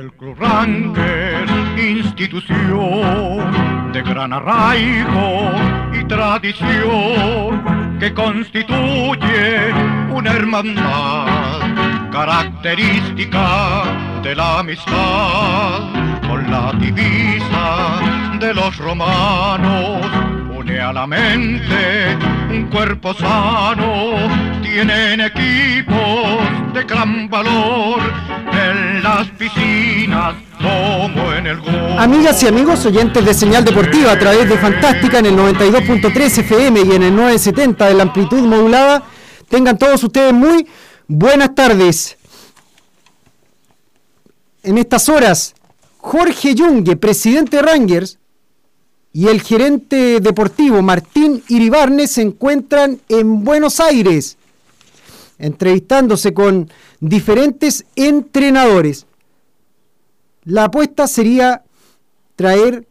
El Club institución de gran arraigo y tradición que constituye una hermandad característica de la amistad con la divisa de los romanos. Une a la mente un cuerpo sano tienen equipos de gran valor en las piscinas como en el. Amigas y amigos oyentes de señal deportiva a través de Fantástica en el 92.3 FM y en el 970 de la amplitud modulada, tengan todos ustedes muy buenas tardes. En estas horas, Jorge Yungue, presidente de Rangers, y el gerente deportivo Martín Iribarne se encuentran en Buenos Aires, entrevistándose con diferentes entrenadores. La apuesta sería traer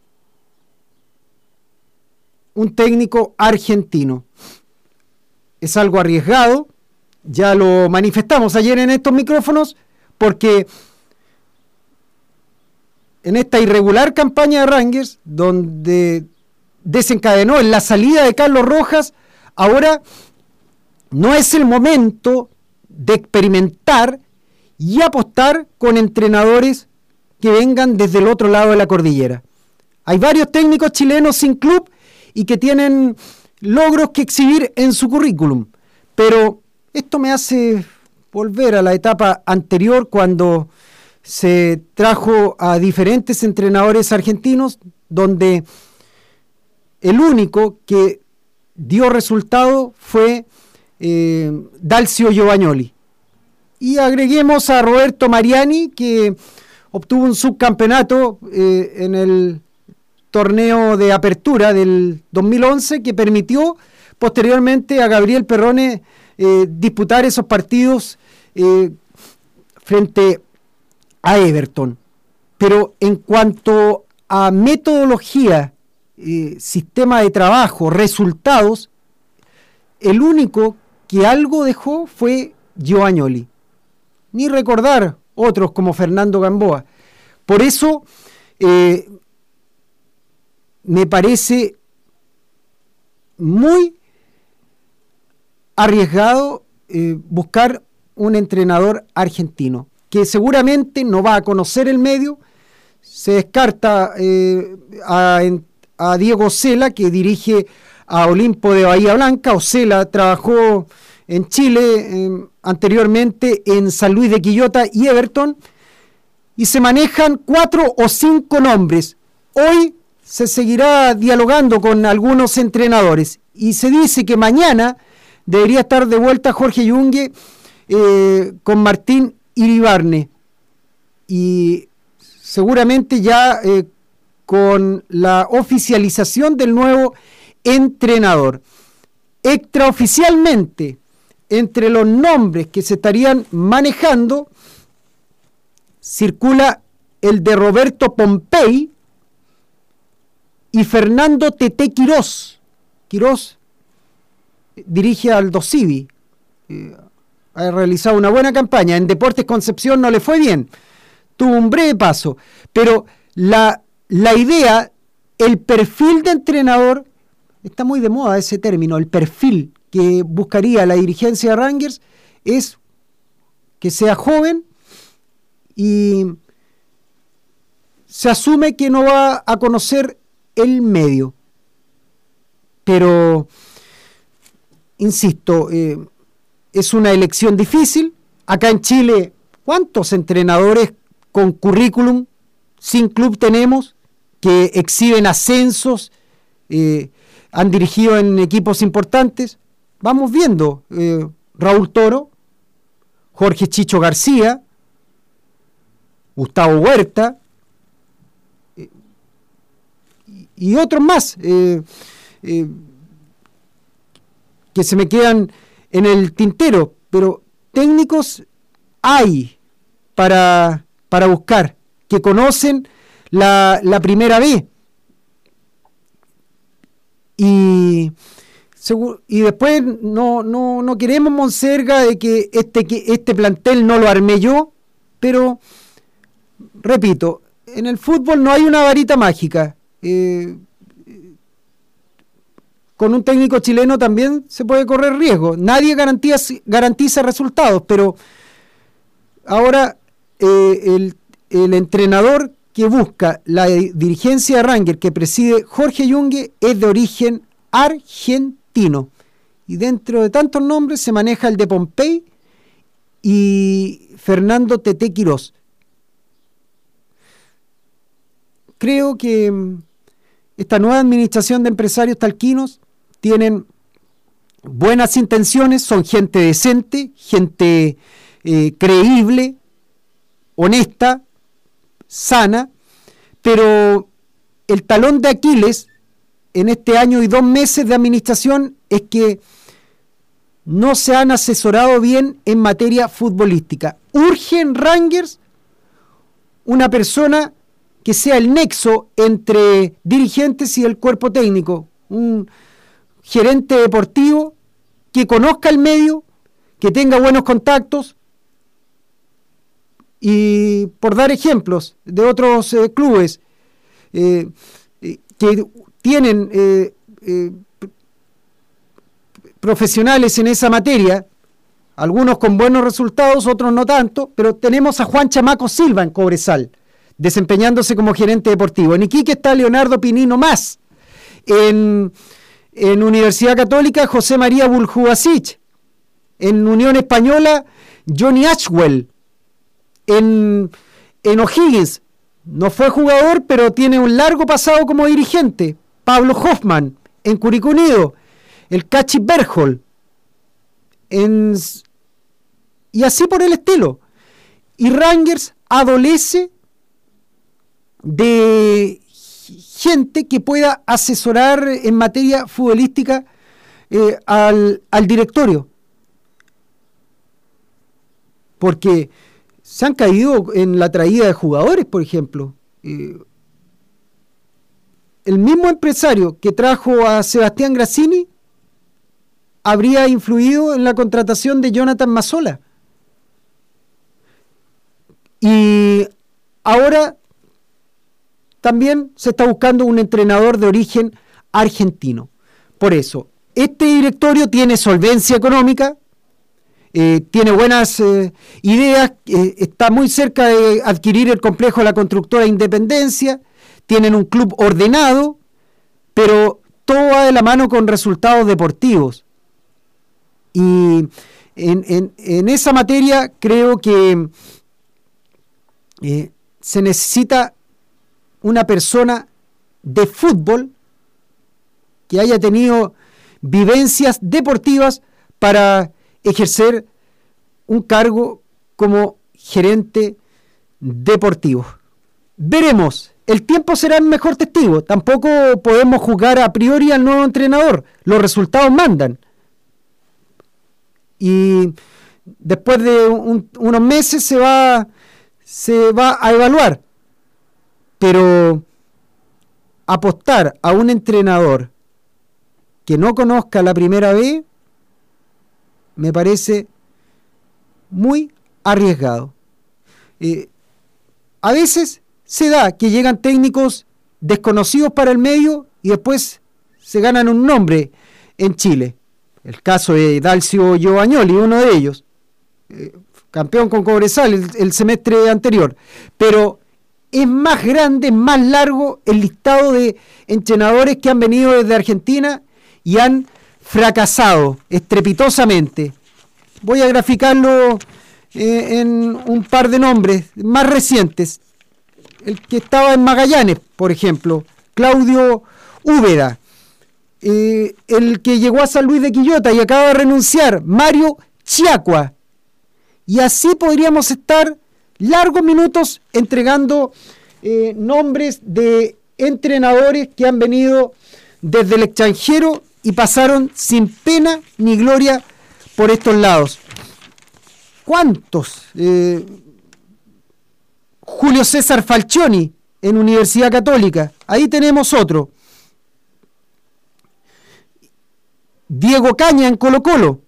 un técnico argentino. Es algo arriesgado, ya lo manifestamos ayer en estos micrófonos, porque en esta irregular campaña de Rangers, donde desencadenó en la salida de Carlos Rojas, ahora no es el momento de experimentar y apostar con entrenadores que vengan desde el otro lado de la cordillera. Hay varios técnicos chilenos sin club y que tienen logros que exhibir en su currículum, pero esto me hace volver a la etapa anterior cuando se trajo a diferentes entrenadores argentinos donde el único que dio resultado fue eh, Dalcio Giovagnoli. Y agreguemos a Roberto Mariani, que obtuvo un subcampeonato eh, en el torneo de apertura del 2011, que permitió posteriormente a Gabriel Perrone eh, disputar esos partidos frente a Everton. Pero en cuanto a metodología, sistema de trabajo, resultados, el único que algo dejó fue Giovagnoli. Ni recordar otros como Fernando Gamboa. Por eso eh, me parece muy arriesgado eh, buscar un entrenador argentino, que seguramente no va a conocer el medio. Se descarta eh, a, Diego Cela, que dirige a Olimpo de Bahía Blanca. Ocela trabajó en Chile anteriormente en San Luis de Quillota y Everton. Y se manejan cuatro o cinco nombres. Hoy se seguirá dialogando con algunos entrenadores. Y se dice que mañana debería estar de vuelta Jorge Yungue eh, con Martín Iribarne. Y seguramente ya eh, con la oficialización del nuevo entrenador. Extraoficialmente, entre los nombres que se estarían manejando, circula el de Roberto Pompey y Fernando Tete Quirós. Quirós dirige al Dosivi. Eh, ha realizado una buena campaña. En Deportes Concepción no le fue bien. Tuvo un breve paso. Pero la, la idea, el perfil de entrenador está muy de moda ese término, el perfil que buscaría la dirigencia de Rangers es que sea joven y se asume que no va a conocer el medio. pero, insisto, eh, es una elección difícil. Acá en Chile, ¿cuántos entrenadores con currículum sin club tenemos que exhiben ascensos, eh, han dirigido en equipos importantes? Vamos viendo. Eh, Raúl Toro, Jorge Chicho García, Gustavo Huerta y, otros más que se me quedan en el tintero, pero técnicos hay para, para buscar, que conocen la, la primera B. Y, y después no, no, no queremos, Monserga, de que este, que este plantel no lo armé yo, pero, repito, en el fútbol no hay una varita mágica. Eh, con un técnico chileno también se puede correr riesgo. Nadie garantiza, garantiza resultados, pero ahora eh, el, el, entrenador que busca la dirigencia de Ranger que preside Jorge Yungue es de origen argentino. Y dentro de tantos nombres se maneja el de Pompey y Fernando Tete Quirós. Creo que mm, esta nueva administración de empresarios talquinos tienen buenas intenciones, son gente decente, gente eh, creíble, honesta, sana, pero el talón de Aquiles en este año y dos meses de administración es que no se han asesorado bien en materia futbolística. Urge en Rangers una persona que sea el nexo entre dirigentes y el cuerpo técnico, un, gerente deportivo que conozca el medio, que tenga buenos contactos. Y por dar ejemplos de otros eh, clubes eh, eh, que tienen profesionales en esa materia, algunos con buenos resultados, otros no tanto, pero tenemos a Juan Chamaco Silva en Cobresal, desempeñándose como gerente deportivo. En Iquique está Leonardo Pinino más. En en Universidad Católica, José María Buljubasic. En Unión Española, Johnny Ashwell. En, en O'Higgins, no fue jugador, pero tiene un largo pasado como dirigente. Pablo Hoffman. En Curicunido, el Cachi Berhol. En, y así por el estilo. Y Rangers adolece de gente que pueda asesorar en materia futbolística eh, al, directorio. Porque se han caído en la traída de jugadores, por ejemplo. Eh, el mismo empresario que trajo a Sebastián Grassini habría influido en la contratación de Jonathan Mazzola. Y ahora también se está buscando un entrenador de origen argentino. Por eso, este directorio tiene solvencia económica, eh, tiene buenas eh, ideas, eh, está muy cerca de adquirir el complejo de la constructora Independencia, tienen un club ordenado, pero todo va de la mano con resultados deportivos. Y en, en esa materia creo que se necesita una persona de fútbol que haya tenido vivencias deportivas para ejercer un cargo como gerente deportivo. Veremos, el tiempo será el mejor testigo, tampoco podemos juzgar a priori al nuevo entrenador, los resultados mandan. Y después de unos meses se va, se va a evaluar pero apostar a un entrenador que no conozca la primera vez me parece muy arriesgado. Eh, a veces se da que llegan técnicos desconocidos para el medio y después se ganan un nombre en Chile. El caso de Dalcio Giovagnoli, uno de ellos, eh, campeón con Cobresal el, el semestre anterior. Pero es más grande, más largo el listado de entrenadores que han venido desde Argentina y han fracasado estrepitosamente. Voy a graficarlo eh, en un par de nombres más recientes. El que estaba en Magallanes, por ejemplo, Claudio Úbeda. Eh, el que llegó a San Luis de Quillota y acaba de renunciar, Mario Chiacua. Y así podríamos estar largos minutos entregando eh, nombres de entrenadores que han venido desde el extranjero y pasaron sin pena ni gloria por estos lados. ¿Cuántos? Eh, Julio César Falcioni en Universidad Católica. Ahí tenemos otro. Diego Caña en Colo Colo.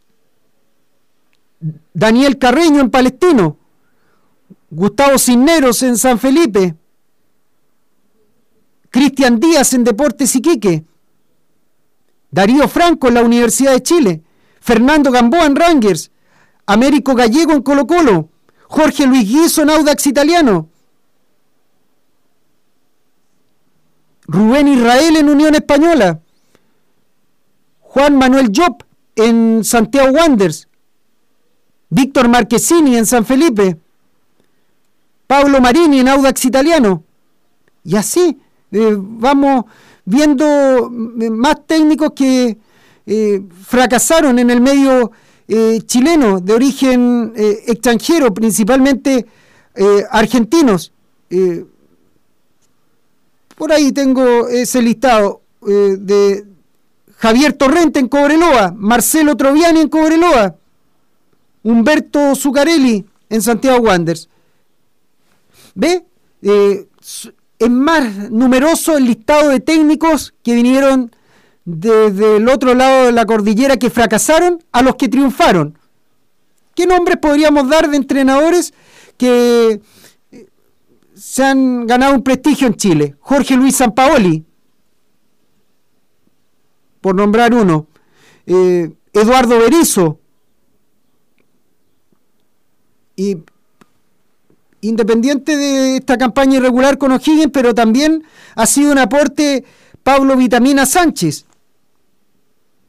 Daniel Carreño en Palestino. Gustavo Cisneros en San Felipe. Cristian Díaz en Deportes Iquique. Darío Franco en la Universidad de Chile. Fernando Gamboa en Rangers. Américo Gallego en Colo Colo. Jorge Luis Guiso en Audax Italiano. Rubén Israel en Unión Española. Juan Manuel Job en Santiago Wanderers. Víctor Marquesini en San Felipe. Pablo Marini en Audax Italiano. Y así eh, vamos viendo eh, más técnicos que eh, fracasaron en el medio chileno de origen extranjero, principalmente argentinos. por ahí tengo ese listado de Javier Torrente en Cobreloa, Marcelo Troviani en Cobreloa, Humberto Zucarelli en Santiago Wanderers. ¿Ve? Es más numeroso el listado de técnicos que vinieron desde el otro lado de la cordillera que fracasaron a los que triunfaron. ¿Qué nombres podríamos dar de entrenadores que eh, se han ganado un prestigio en Chile? Jorge Luis Sampaoli, por nombrar uno. Eh, Eduardo Berizo. Y independiente de esta campaña irregular con O'Higgins, pero también ha sido un aporte Pablo Vitamina Sánchez.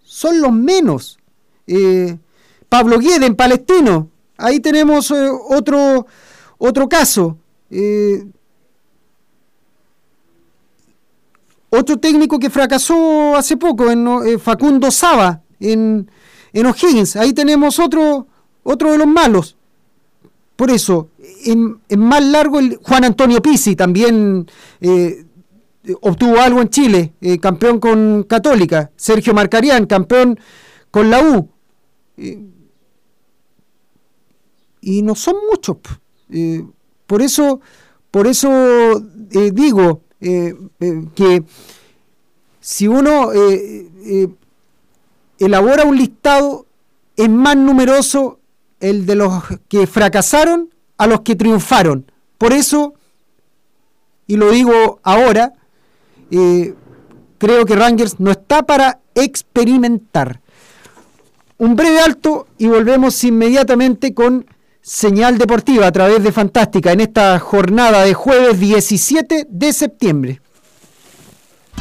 Son los menos. Eh, Pablo en Palestino. Ahí tenemos eh, otro, otro caso. Eh, otro técnico que fracasó hace poco, en, Facundo Saba, en, en O'Higgins. Ahí tenemos otro, otro de los malos. Por eso, en, más largo, el Juan Antonio Pisi también eh, obtuvo algo en Chile, eh, campeón con Católica. Sergio Marcarián, campeón con la U. Eh, y no son muchos. por eso, por eso digo que si uno elabora un listado, es más numeroso el de los que fracasaron a los que triunfaron. Por eso, y lo digo ahora, eh, creo que Rangers no está para experimentar. Un breve alto y volvemos inmediatamente con señal deportiva a través de Fantástica en esta jornada de jueves 17 de septiembre.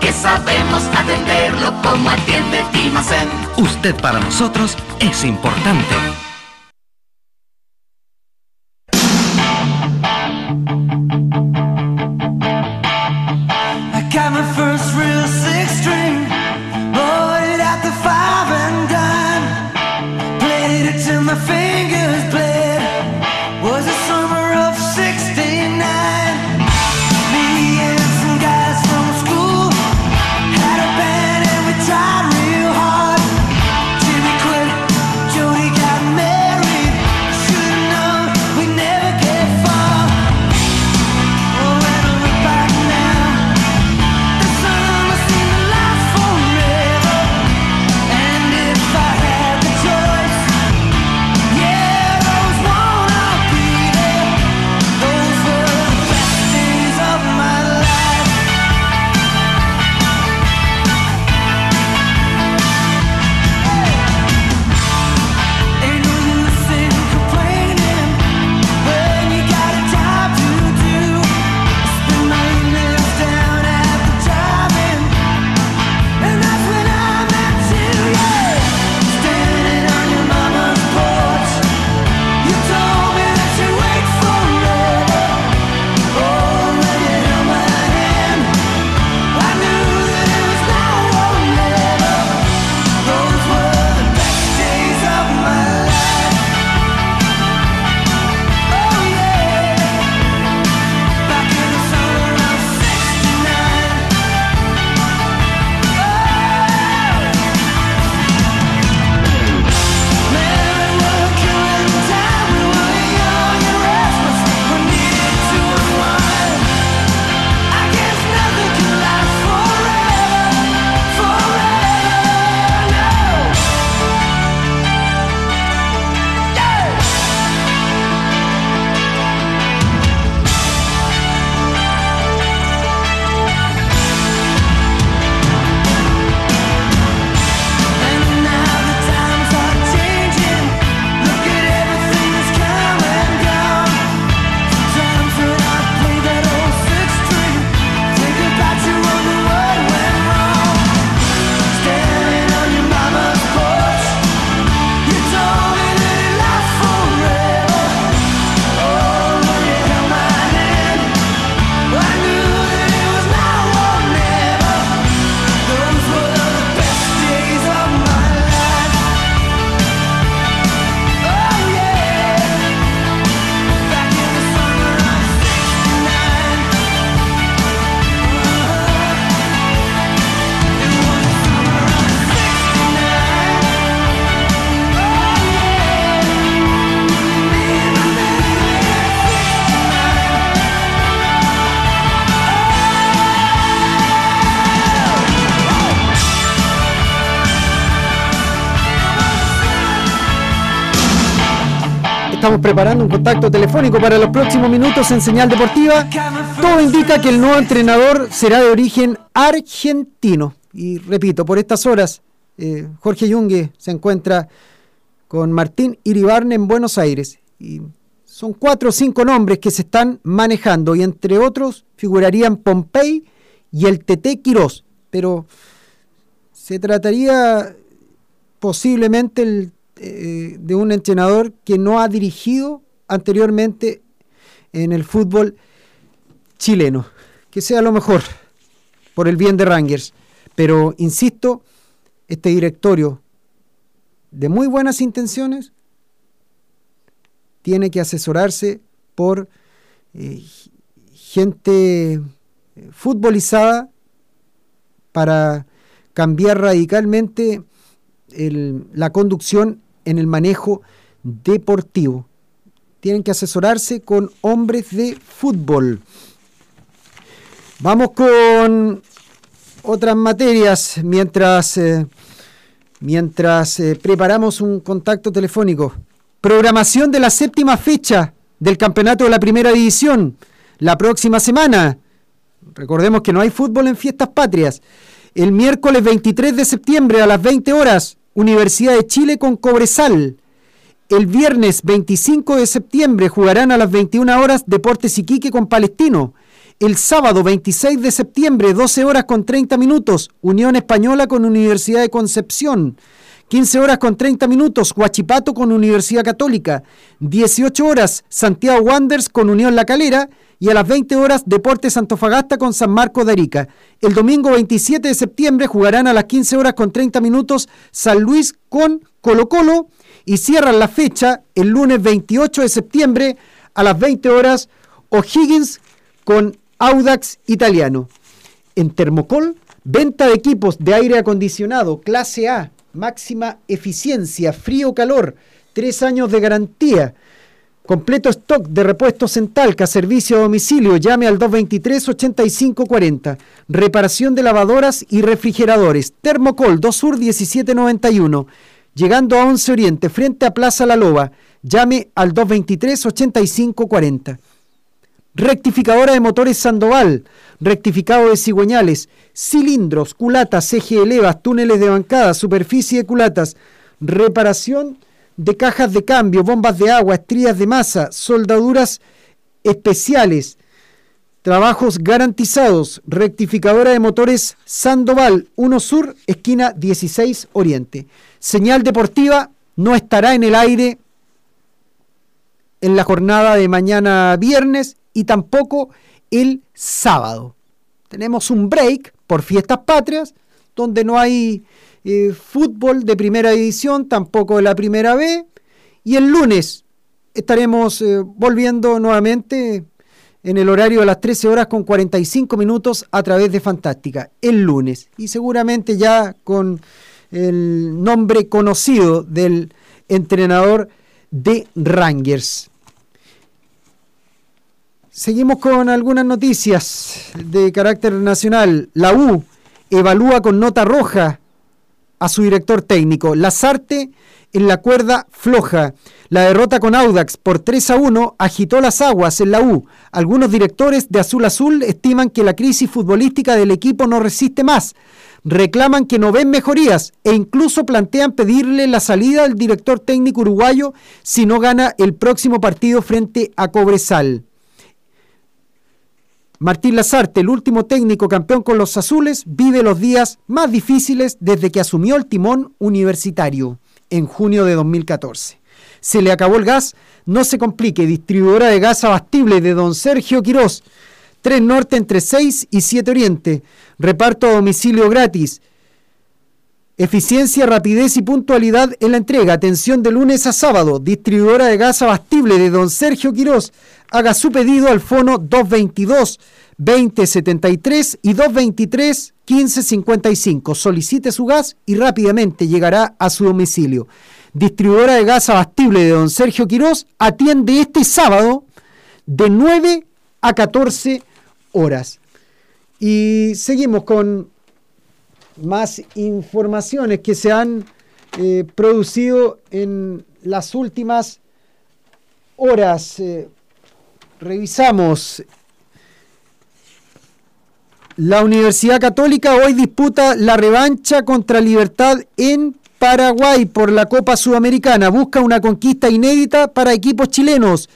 que sabemos atenderlo como atiende Dimacén. Usted para nosotros es importante. Estamos preparando un contacto telefónico para los próximos minutos en señal deportiva. Todo indica que el nuevo entrenador será de origen argentino. Y repito, por estas horas, eh, Jorge Yungue se encuentra con Martín Iribarne en Buenos Aires. Y son cuatro o cinco nombres que se están manejando y entre otros figurarían Pompey y el TT Quirós. Pero se trataría posiblemente eh, de un entrenador que no ha dirigido anteriormente en el fútbol chileno. Que sea lo mejor por el bien de Rangers. Pero, insisto, este directorio de muy buenas intenciones tiene que asesorarse por eh, gente eh, futbolizada para cambiar radicalmente la conducción en el manejo deportivo. Tienen que asesorarse con hombres de fútbol. Vamos con otras materias mientras, eh, mientras eh, preparamos un contacto telefónico. Programación de la séptima fecha del campeonato de la primera división. La próxima semana. Recordemos que no hay fútbol en fiestas patrias. El miércoles 23 de septiembre a las 20 horas, Universidad de Chile con Cobresal. El viernes 25 de septiembre jugarán a las 21 horas Deportes Iquique con Palestino. El sábado 26 de septiembre, 12 horas con 30 minutos, Unión Española con Universidad de Concepción. 15 horas con 30 minutos, Huachipato con Universidad Católica. 18 horas, Santiago Wanderers con Unión La Calera y a las 20 horas Deportes Antofagasta con San Marco de Arica. El domingo 27 de septiembre jugarán a las 15 horas con 30 minutos San Luis con Colo Colo y cierran la fecha el lunes 28 de septiembre a las 20 horas O'Higgins con Audax Italiano. En Termocol, venta de equipos de aire acondicionado clase A, máxima eficiencia, frío-calor, tres años de garantía Completo stock de repuestos en Talca, servicio a domicilio, llame al 223-8540. Reparación de lavadoras y refrigeradores. Termocol 2 Sur 1791. Llegando a 11 Oriente, frente a Plaza La Loba, llame al 223-8540. Rectificadora de motores Sandoval, rectificado de cigüeñales, cilindros, culatas, eje de levas, túneles de bancada, superficie de culatas, reparación de cajas de cambio, bombas de agua, estrías de masa, soldaduras especiales, trabajos garantizados, rectificadora de motores Sandoval, 1 Sur, esquina 16 Oriente. Señal deportiva no estará en el aire en la jornada de mañana viernes y tampoco el sábado. Tenemos un break por fiestas patrias donde no hay eh, fútbol de primera división, tampoco de la primera B. Y el lunes estaremos eh, volviendo nuevamente en el horario de las 13 horas con 45 minutos a través de Fantástica, el lunes. Y seguramente ya con el nombre conocido del entrenador de Rangers. Seguimos con algunas noticias de carácter nacional. La U evalúa con nota roja a su director técnico. Lazarte en la cuerda floja. La derrota con Audax por 3 a 1 agitó las aguas en la U. Algunos directores de Azul Azul estiman que la crisis futbolística del equipo no resiste más. Reclaman que no ven mejorías e incluso plantean pedirle la salida del director técnico uruguayo si no gana el próximo partido frente a Cobresal. Martín Lazarte, el último técnico campeón con los azules, vive los días más difíciles desde que asumió el timón universitario en junio de 2014. Se le acabó el gas, no se complique, distribuidora de gas abastible de don Sergio Quirós, 3 Norte entre 6 y 7 Oriente, reparto a domicilio gratis, Eficiencia, rapidez y puntualidad en la entrega. Atención de lunes a sábado. Distribuidora de gas abastible de don Sergio Quirós. Haga su pedido al fono 222 2073 y 223 1555. Solicite su gas y rápidamente llegará a su domicilio. Distribuidora de gas abastible de don Sergio Quirós atiende este sábado de 9 a 14 horas. Y seguimos con más informaciones que se han eh, producido en las últimas horas. eh, revisamos. La Universidad Católica hoy disputa la revancha contra Libertad en Paraguay por la Copa Sudamericana. Busca una conquista inédita para equipos chilenos.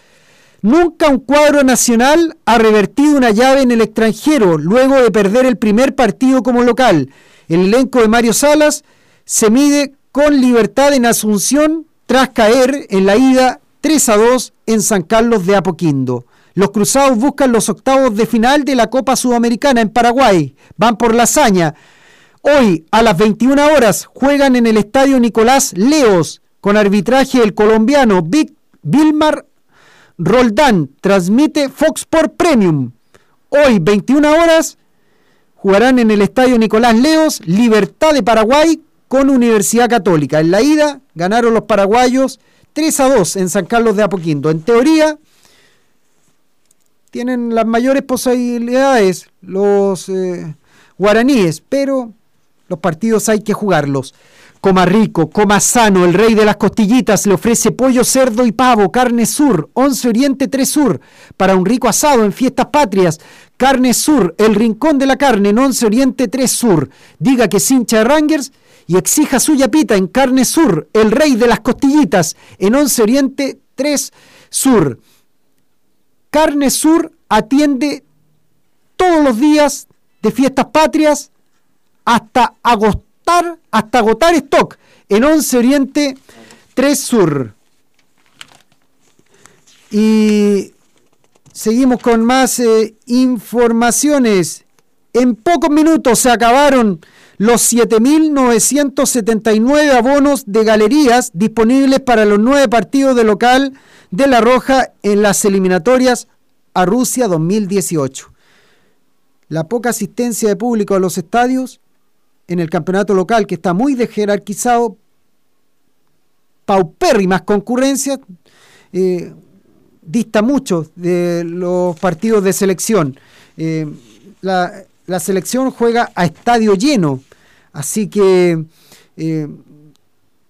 Nunca un cuadro nacional ha revertido una llave en el extranjero luego de perder el primer partido como local. El elenco de Mario Salas se mide con libertad en Asunción tras caer en la ida 3 a 2 en San Carlos de Apoquindo. Los cruzados buscan los octavos de final de la Copa Sudamericana en Paraguay. Van por la hazaña. Hoy a las 21 horas juegan en el estadio Nicolás Leos con arbitraje del colombiano Vic Vilmar Roldán. Transmite Fox por Premium. Hoy 21 horas jugarán en el estadio Nicolás Leos Libertad de Paraguay con Universidad Católica. En la ida ganaron los paraguayos 3 a 2 en San Carlos de Apoquindo. En teoría tienen las mayores posibilidades los eh, guaraníes, pero los partidos hay que jugarlos. Coma rico, coma sano, el rey de las costillitas le ofrece pollo, cerdo y pavo, carne sur, 11 Oriente 3 Sur, para un rico asado en fiestas patrias. Carne Sur, el rincón de la carne en 11 Oriente 3 Sur. Diga que es de Rangers y exija su yapita en Carne Sur, el rey de las costillitas en 11 Oriente 3 Sur. Carne Sur atiende todos los días de fiestas patrias hasta hasta agotar stock en 11 Oriente 3 Sur. Y seguimos con más eh, informaciones. En pocos minutos se acabaron los 7.979 abonos de galerías disponibles para los nueve partidos de local de La Roja en las eliminatorias a Rusia 2018. La poca asistencia de público a los estadios en el campeonato local, que está muy jerarquizado, paupérrimas concurrencias, eh, dista mucho de los partidos de selección. Eh, la, selección juega a estadio lleno, así que eh,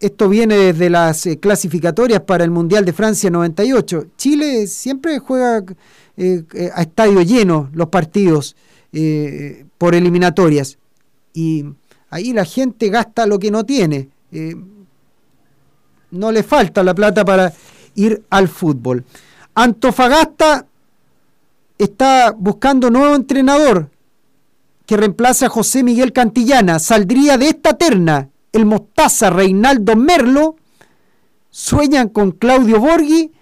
esto viene desde las eh, clasificatorias para el Mundial de Francia 98. Chile siempre juega a estadio lleno los partidos por eliminatorias. Y ahí la gente gasta lo que no tiene. Eh, no le falta la plata para ir al fútbol. Antofagasta está buscando nuevo entrenador que reemplace a José Miguel Cantillana. Saldría de esta terna el Mostaza Reinaldo Merlo, sueñan con Claudio Borghi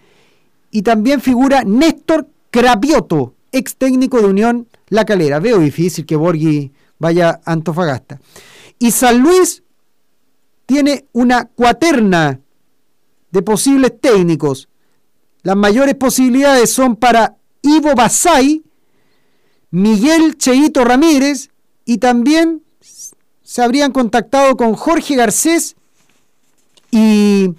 y también figura Néstor Crapioto, ex técnico de Unión La Calera. Veo difícil que Borghi vaya a Antofagasta. Y San Luis tiene una cuaterna de posibles técnicos. Las mayores posibilidades son para Ivo Basay, Miguel Cheito Ramírez y también se habrían contactado con Jorge Garcés y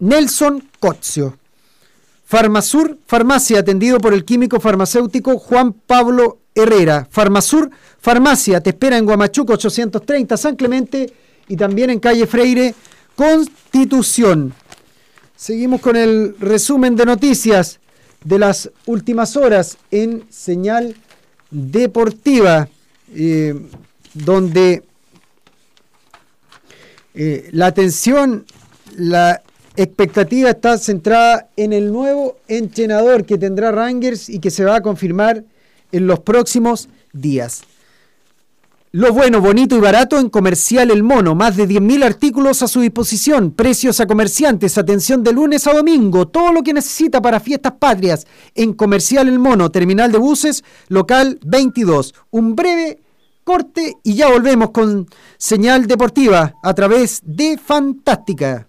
Nelson Cozio. Farmasur, farmacia, atendido por el químico farmacéutico Juan Pablo Herrera. Farmasur, farmacia, te espera en Guamachuco 830 San Clemente y también en calle Freire, Constitución. Seguimos con el resumen de noticias de las últimas horas en señal deportiva. Eh, donde eh, la atención, la expectativa está centrada en el nuevo entrenador que tendrá Rangers y que se va a confirmar en los próximos días. Lo bueno, bonito y barato en Comercial El Mono. Más de 10.000 artículos a su disposición. Precios a comerciantes. Atención de lunes a domingo. Todo lo que necesita para fiestas patrias. En Comercial El Mono. Terminal de buses. Local 22. Un breve corte y ya volvemos con señal deportiva a través de Fantástica.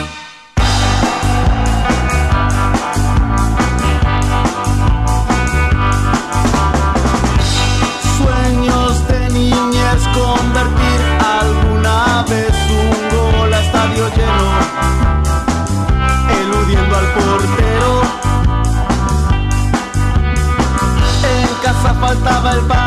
Faltaba el pan,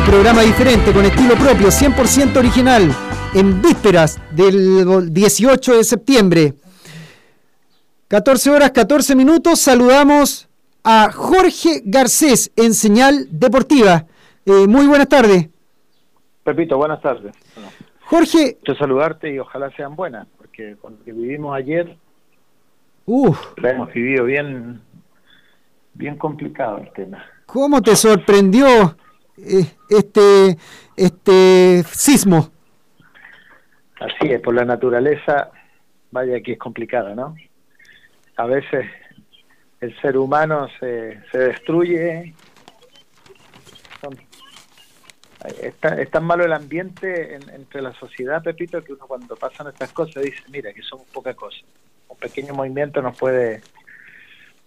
un programa diferente, con estilo propio, 100% original, en vísperas del 18 de septiembre. 14 horas 14 minutos, saludamos a Jorge Garcés en Señal Deportiva. Eh, muy buenas tardes. Pepito, buenas tardes. Jorge, Quiero saludarte y ojalá sean buenas, porque con lo que vivimos ayer, uf, la hemos vivido bien, bien complicado el tema. ¿cómo te sorprendió este, este sismo? Así es, por la naturaleza, vaya que es complicada, ¿no? A veces el ser humano se, se destruye. Son- es, tan, malo el ambiente en- entre la sociedad, Pepito, que uno cuando pasan estas cosas dice, mira, que somos poca cosa. Un pequeño movimiento nos puede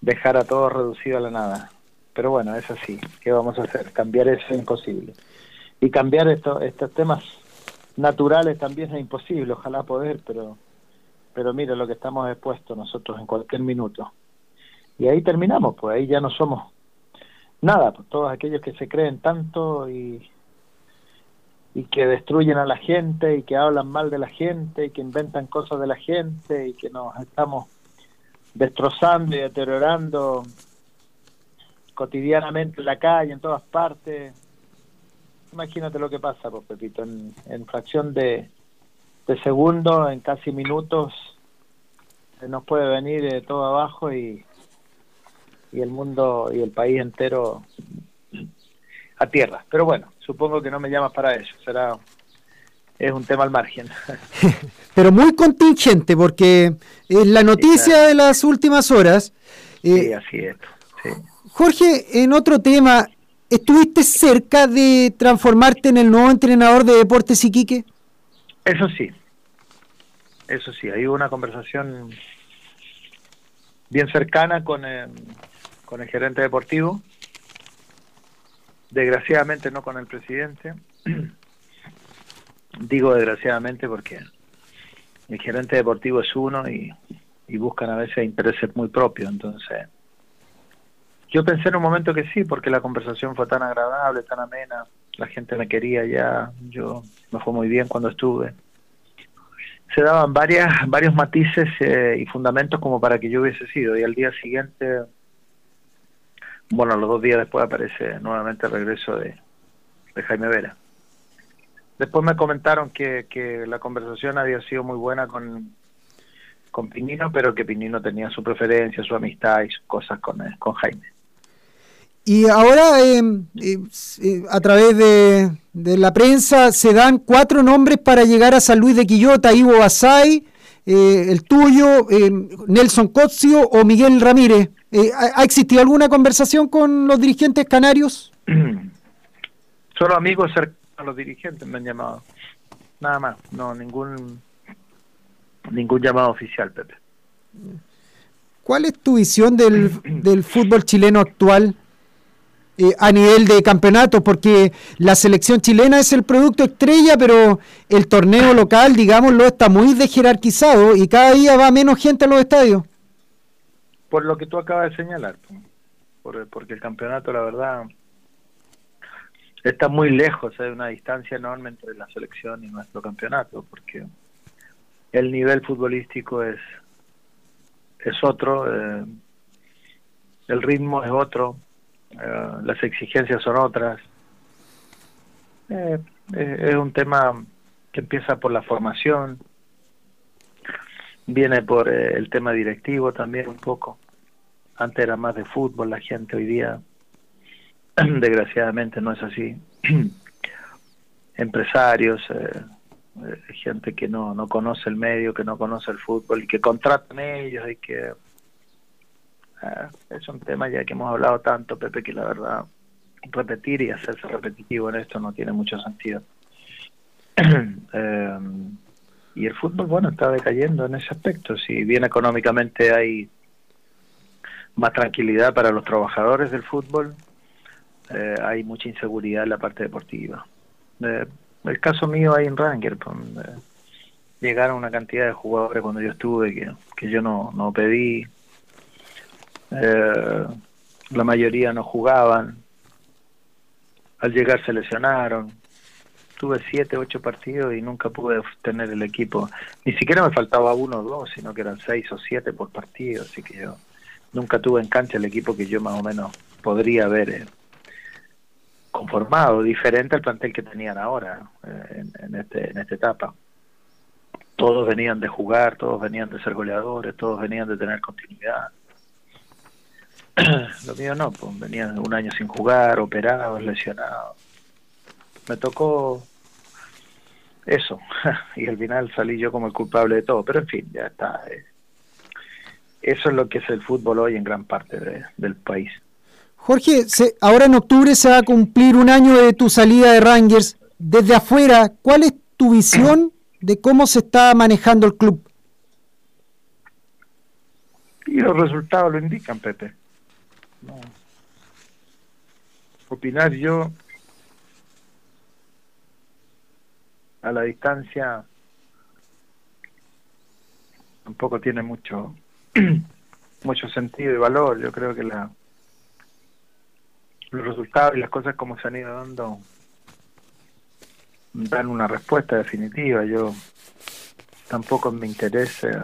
dejar a todos reducido a la nada. Pero bueno, es así. ¿Qué vamos a hacer? Cambiar es imposible. Y cambiar esto, estos temas naturales también es imposible, ojalá poder, pero pero mira lo que estamos expuestos nosotros en cualquier minuto. Y ahí terminamos, pues ahí ya no somos nada, pues todos aquellos que se creen tanto y y que destruyen a la gente y que hablan mal de la gente y que inventan cosas de la gente y que nos estamos destrozando y deteriorando cotidianamente en la calle, en todas partes. Imagínate lo que pasa, pues, Pepito, en, en fracción de, de segundos, en casi minutos, se nos puede venir de todo abajo y, y el mundo y el país entero a tierra. Pero bueno, supongo que no me llamas para eso, será es un tema al margen. Pero muy contingente, porque es la noticia de las últimas horas. Eh, sí, así es. Sí. Jorge, en otro tema, ¿estuviste cerca de transformarte en el nuevo entrenador de Deportes Iquique? Eso sí, eso sí, hay una conversación bien cercana con, el, con el gerente deportivo, desgraciadamente no con el presidente. Digo desgraciadamente porque el gerente deportivo es uno y, y buscan a veces intereses muy propios, entonces yo pensé en un momento que sí, porque la conversación fue tan agradable, tan amena, la gente me quería ya, yo me fue muy bien cuando estuve. Se daban varias, varios matices eh, y fundamentos como para que yo hubiese sido, y al día siguiente, bueno, los dos días después aparece nuevamente el regreso de, Jaime Vera. Después me comentaron que, que la conversación había sido muy buena con, con Piñino, pero que Piñino tenía su preferencia, su amistad y sus cosas con, con Jaime. Y ahora, eh, eh, eh, a través de, la prensa, se dan cuatro nombres para llegar a San Luis de Quillota, Ivo Basay, el tuyo, Nelson Cozio o Miguel Ramírez. ¿ha, existido alguna conversación con los dirigentes canarios? Solo amigos cercanos a los dirigentes me han llamado. Nada más, no, ningún, ningún llamado oficial, Pepe. ¿Cuál es tu visión del, del fútbol chileno actual? Eh, a nivel de campeonato, porque la selección chilena es el producto estrella, pero el torneo local, digámoslo, está muy jerarquizado y cada día va menos gente a los estadios. Por lo que tú acabas de señalar, porque el campeonato, la verdad, está muy lejos, hay una distancia enorme entre la selección y nuestro campeonato, porque el nivel futbolístico es, es otro, eh, el ritmo es otro, eh, las exigencias son otras. Eh, eh, es un tema que empieza por la formación, viene por el tema directivo también un poco. Antes era más de fútbol la gente, hoy día desgraciadamente no es así. Empresarios, gente que no, no conoce el medio, que no conoce el fútbol y que contratan ellos y que Ah, es un tema ya que hemos hablado tanto, Pepe, que la verdad repetir y hacerse repetitivo en esto no tiene mucho sentido. Em, y el fútbol, bueno, está decayendo en ese aspecto. Si bien económicamente hay más tranquilidad para los trabajadores del fútbol, eh, hay mucha inseguridad en la parte deportiva. Eh, el caso mío ahí en Ranger, eh, llegaron una cantidad de jugadores cuando yo estuve que, que yo no, no pedí, eh, la mayoría no jugaban, al llegar se lesionaron, tuve siete, ocho partidos y nunca pude tener el equipo, ni siquiera me faltaba uno o dos, sino que eran seis o siete por partido, así que yo nunca tuve en cancha el equipo que yo más o menos podría haber eh, conformado, diferente al plantel que tenían ahora eh, en, este, en esta etapa. Todos venían de jugar, todos venían de ser goleadores, todos venían de tener continuidad lo mío no, pues venía un año sin jugar, operado, lesionado. Me tocó eso, y al final salí yo como el culpable de todo, pero en fin, ya está. Eh. Eso es lo que es el fútbol hoy en gran parte del país. Jorge, ahora en octubre se va a cumplir un año de tu salida de Rangers. Desde afuera, ¿cuál es tu visión de cómo se está manejando el club? Y los resultados lo indican, Pepe no. Opinar yo a la distancia tampoco tiene mucho mucho sentido y valor. Yo creo que la los resultados y las cosas como se han ido dando dan una respuesta definitiva. Yo tampoco me interesa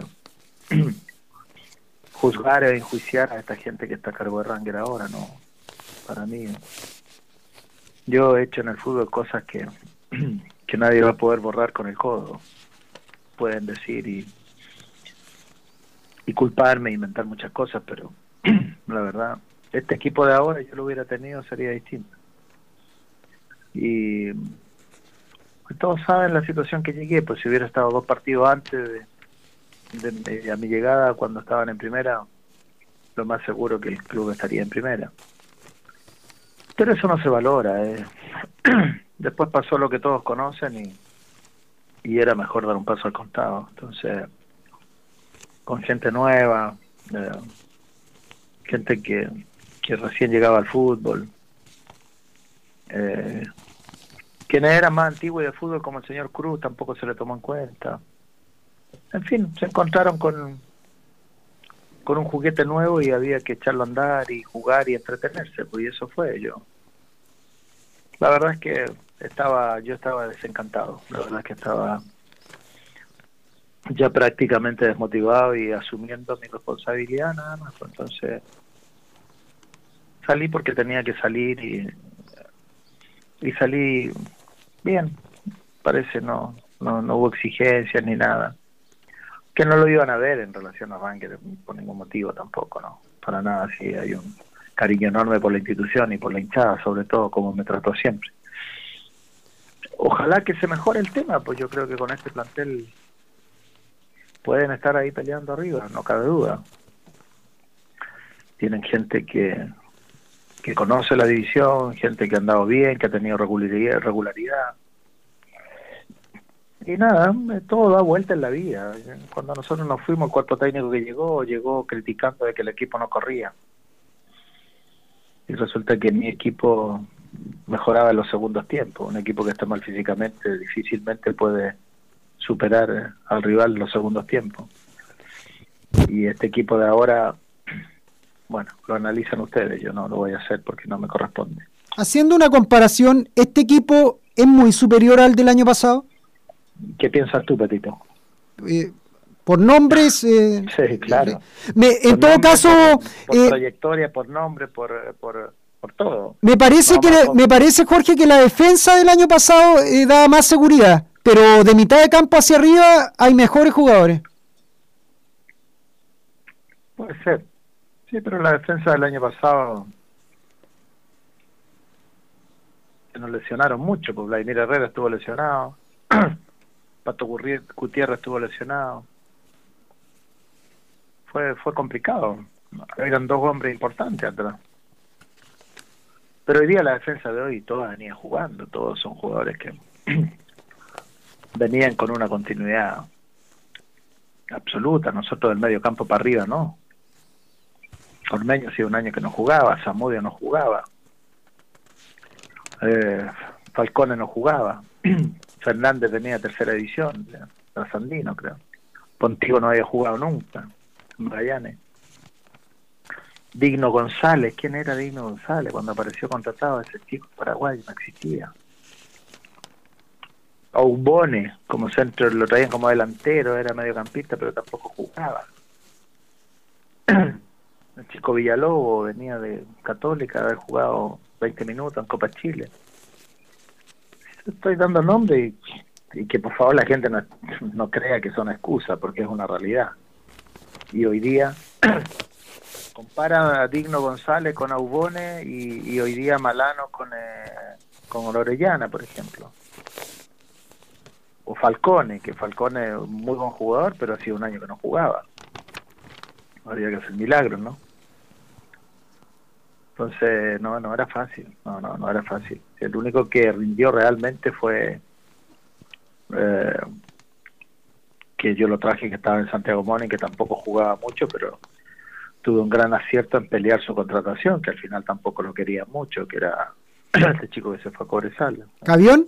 juzgar e enjuiciar a esta gente que está a cargo de Ranger ahora, no. Para mí, yo he hecho en el fútbol cosas que, que nadie va a poder borrar con el codo. Pueden decir y, y culparme, inventar muchas cosas, pero la verdad, este equipo de ahora, yo lo hubiera tenido, sería distinto. Y todos saben la situación que llegué, pues si hubiera estado dos partidos antes de de, a mi llegada cuando estaban en primera, lo más seguro que el club estaría en primera. Pero eso no se valora. Eh. Después pasó lo que todos conocen y, era mejor dar un paso al contado. Entonces, con gente nueva, eh, gente que, que recién llegaba al fútbol, eh, quienes eran más antiguos de fútbol como el señor Cruz tampoco se le tomó en cuenta. En fin, se encontraron con, con un juguete nuevo y había que echarlo a andar y jugar y entretenerse, pues y eso fue yo. La verdad es que estaba, yo estaba desencantado, la verdad es que estaba ya prácticamente desmotivado y asumiendo mi responsabilidad nada más, pues entonces salí porque tenía que salir y, y salí bien, parece no, no, no hubo exigencias ni nada que no lo iban a ver en relación a Ranger por ningún motivo tampoco, ¿no? Para nada, sí, hay un cariño enorme por la institución y por la hinchada, sobre todo, como me trató siempre. Ojalá que se mejore el tema, pues yo creo que con este plantel pueden estar ahí peleando arriba, no cabe duda. Tienen gente que, que conoce la división, gente que ha andado bien, que ha tenido regularidad y nada, todo da vuelta en la vida. Cuando nosotros nos fuimos, el cuerpo técnico que llegó, llegó criticando de que el equipo no corría. Y resulta que mi equipo mejoraba en los segundos tiempos. Un equipo que está mal físicamente difícilmente puede superar al rival los segundos tiempos. Y este equipo de ahora, bueno, lo analizan ustedes, yo no lo voy a hacer porque no me corresponde. Haciendo una comparación, ¿este equipo es muy superior al del año pasado? ¿Qué piensas tú, Petito? Eh, por nombres. Eh, sí, claro. en todo caso. Por, eh, trayectoria, por nombre, por, por, todo. Me parece, que, me parece, Jorge, que la defensa del año pasado daba más seguridad, pero de mitad de campo hacia arriba hay mejores jugadores. Puede ser. Sí, pero la defensa del año pasado. Nos lesionaron mucho, porque Vladimir Herrera estuvo lesionado. Pato Gutiérrez estuvo lesionado. Fue, fue complicado. Eran dos hombres importantes atrás. Pero hoy día la defensa de hoy todas venían jugando, todos son jugadores que venían con una continuidad absoluta. Nosotros del medio campo para arriba, ¿no? Ormeño hacía un año que no jugaba, Zamudio no jugaba, eh, Falcone no jugaba. Fernández tenía tercera edición, Trasandino creo. Pontigo no había jugado nunca, Magallanes. Digno González, ¿quién era Digno González? Cuando apareció contratado ese chico paraguayo, no existía. Aubone, como centro, lo traían como delantero, era mediocampista, pero tampoco jugaba. El chico Villalobo venía de Católica, haber jugado 20 minutos en Copa Chile estoy dando nombre y, que por favor la gente no, no crea que son excusas, porque es una realidad. Y hoy día compara a Digno González con Aubone y, hoy día Malano con, eh, con Orellana, por ejemplo. O Falcone, que Falcone es un muy buen jugador, pero hacía un año que no jugaba. Habría que hacer milagros, ¿no? Entonces, no, no era fácil, no, no, no era fácil. El único que rindió realmente fue eh, que yo lo traje, que estaba en Santiago Moni, que tampoco jugaba mucho, pero tuve un gran acierto en pelear su contratación, que al final tampoco lo quería mucho, que era este chico que se fue a Cobresal. ¿Cavión?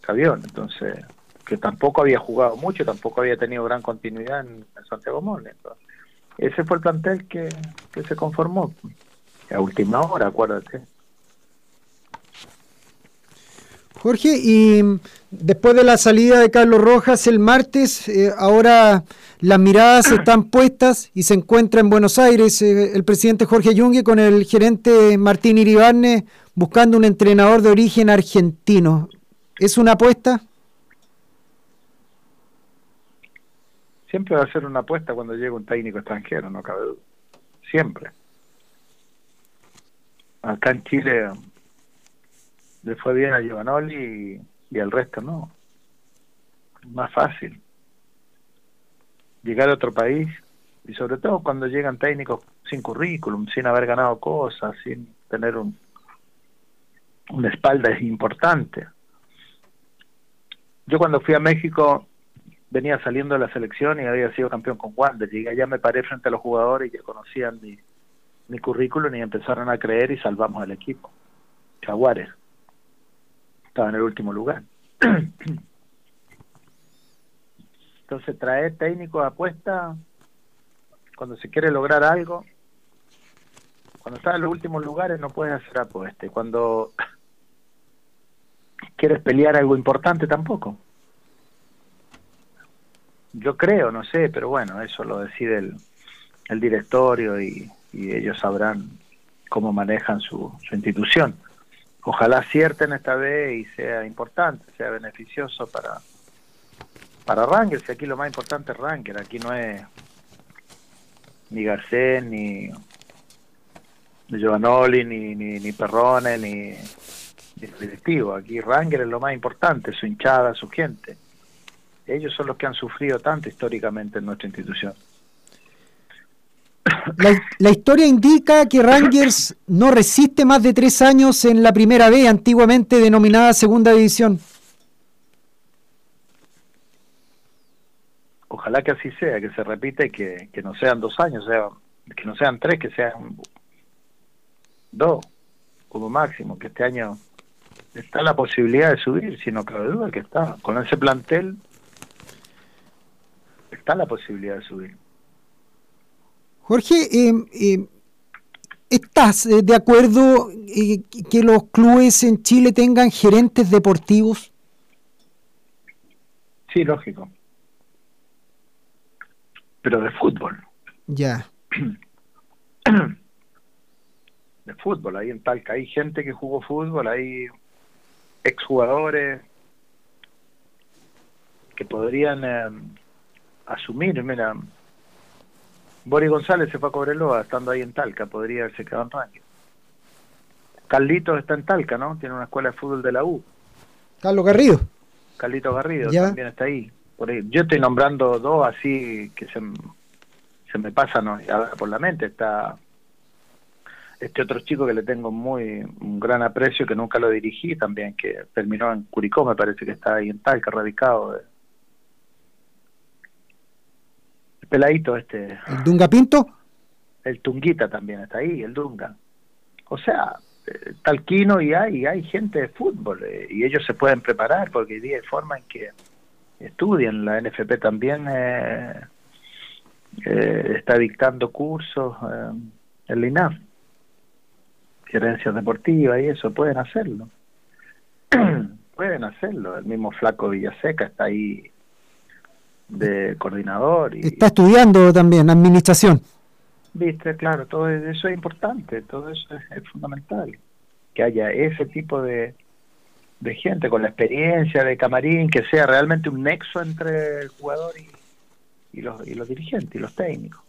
Cavión, entonces, que tampoco había jugado mucho, tampoco había tenido gran continuidad en, Santiago Moni. ese fue el plantel que, que se conformó a última hora, acuérdate. Jorge, y después de la salida de Carlos Rojas el martes, eh, ahora las miradas están puestas y se encuentra en Buenos Aires eh, el presidente Jorge Yungue con el gerente Martín Iribarne buscando un entrenador de origen argentino. ¿Es una apuesta? Siempre va a ser una apuesta cuando llega un técnico extranjero, no cabe duda. Siempre acá en Chile le fue bien a Giovanoli y, al resto no. Más fácil. Llegar a otro país y sobre todo cuando llegan técnicos sin currículum, sin haber ganado cosas, sin tener un, una espalda es importante. Yo cuando fui a México venía saliendo de la selección y había sido campeón con Wander. Llegué allá, me paré frente a los jugadores y ya conocían mi, mi currículum y empezaron a creer y salvamos el equipo. Jaguares. Estaba en el último lugar. Entonces traer técnicos apuesta cuando se quiere lograr algo. Cuando estás en los últimos lugares no puedes hacer apuesta. Cuando quieres pelear algo importante tampoco. Yo creo, no sé, pero bueno, eso lo decide el, el directorio y, ellos sabrán cómo manejan su, su institución. Ojalá acierten esta vez y sea importante, sea beneficioso para, para Rangers, aquí lo más importante es Rangers, aquí no es ni Garcés, ni, Giovanoli, ni, ni, ni Perrone, ni, directivo. Aquí Ranger es lo más importante, su hinchada, su gente. Ellos son los que han sufrido tanto históricamente en nuestra institución. La, historia indica que Rangers no resiste más de tres años en la primera B, antiguamente denominada segunda división. Ojalá que así sea, que se repita y que, que no sean dos años, sea, que no sean tres, que sean dos como máximo, que este año está la posibilidad de subir, si no cabe duda que está. Con ese plantel está la posibilidad de subir. Jorge, eh, eh, ¿estás eh, de acuerdo que los clubes en Chile tengan gerentes deportivos? Sí, lógico. Pero de fútbol. Ya. De fútbol, ahí en Talca hay gente que jugó fútbol, hay exjugadores que podrían asumir, mira, Boris González se fue a Cobreloa estando ahí en Talca, podría haberse quedado en ranking. Carlitos está en Talca, ¿no? Tiene una escuela de fútbol de la U. Carlos Garrido. Carlitos Garrido también está ahí. Por Yo estoy nombrando dos así que se, se me pasan por la mente. Está este otro chico que le tengo muy un gran aprecio, que nunca lo dirigí también, que terminó en Curicó, me parece que está ahí en Talca, radicado. Peladito este. ¿El Dunga Pinto? El Tunguita también está ahí, el Dunga. O sea, eh, talquino y hay, hay gente de fútbol eh, y ellos se pueden preparar porque hay forma en que estudian. La NFP también eh, está dictando cursos en INAF, gerencias deportivas y eso, pueden hacerlo. pueden hacerlo. El mismo Flaco Villaseca está ahí de coordinador. Y, Está estudiando también administración. Viste, claro, todo eso es importante, todo eso es, fundamental. Que haya ese tipo de, de gente con la experiencia de camarín, que sea realmente un nexo entre el jugador y, y, los, y los dirigentes y los técnicos.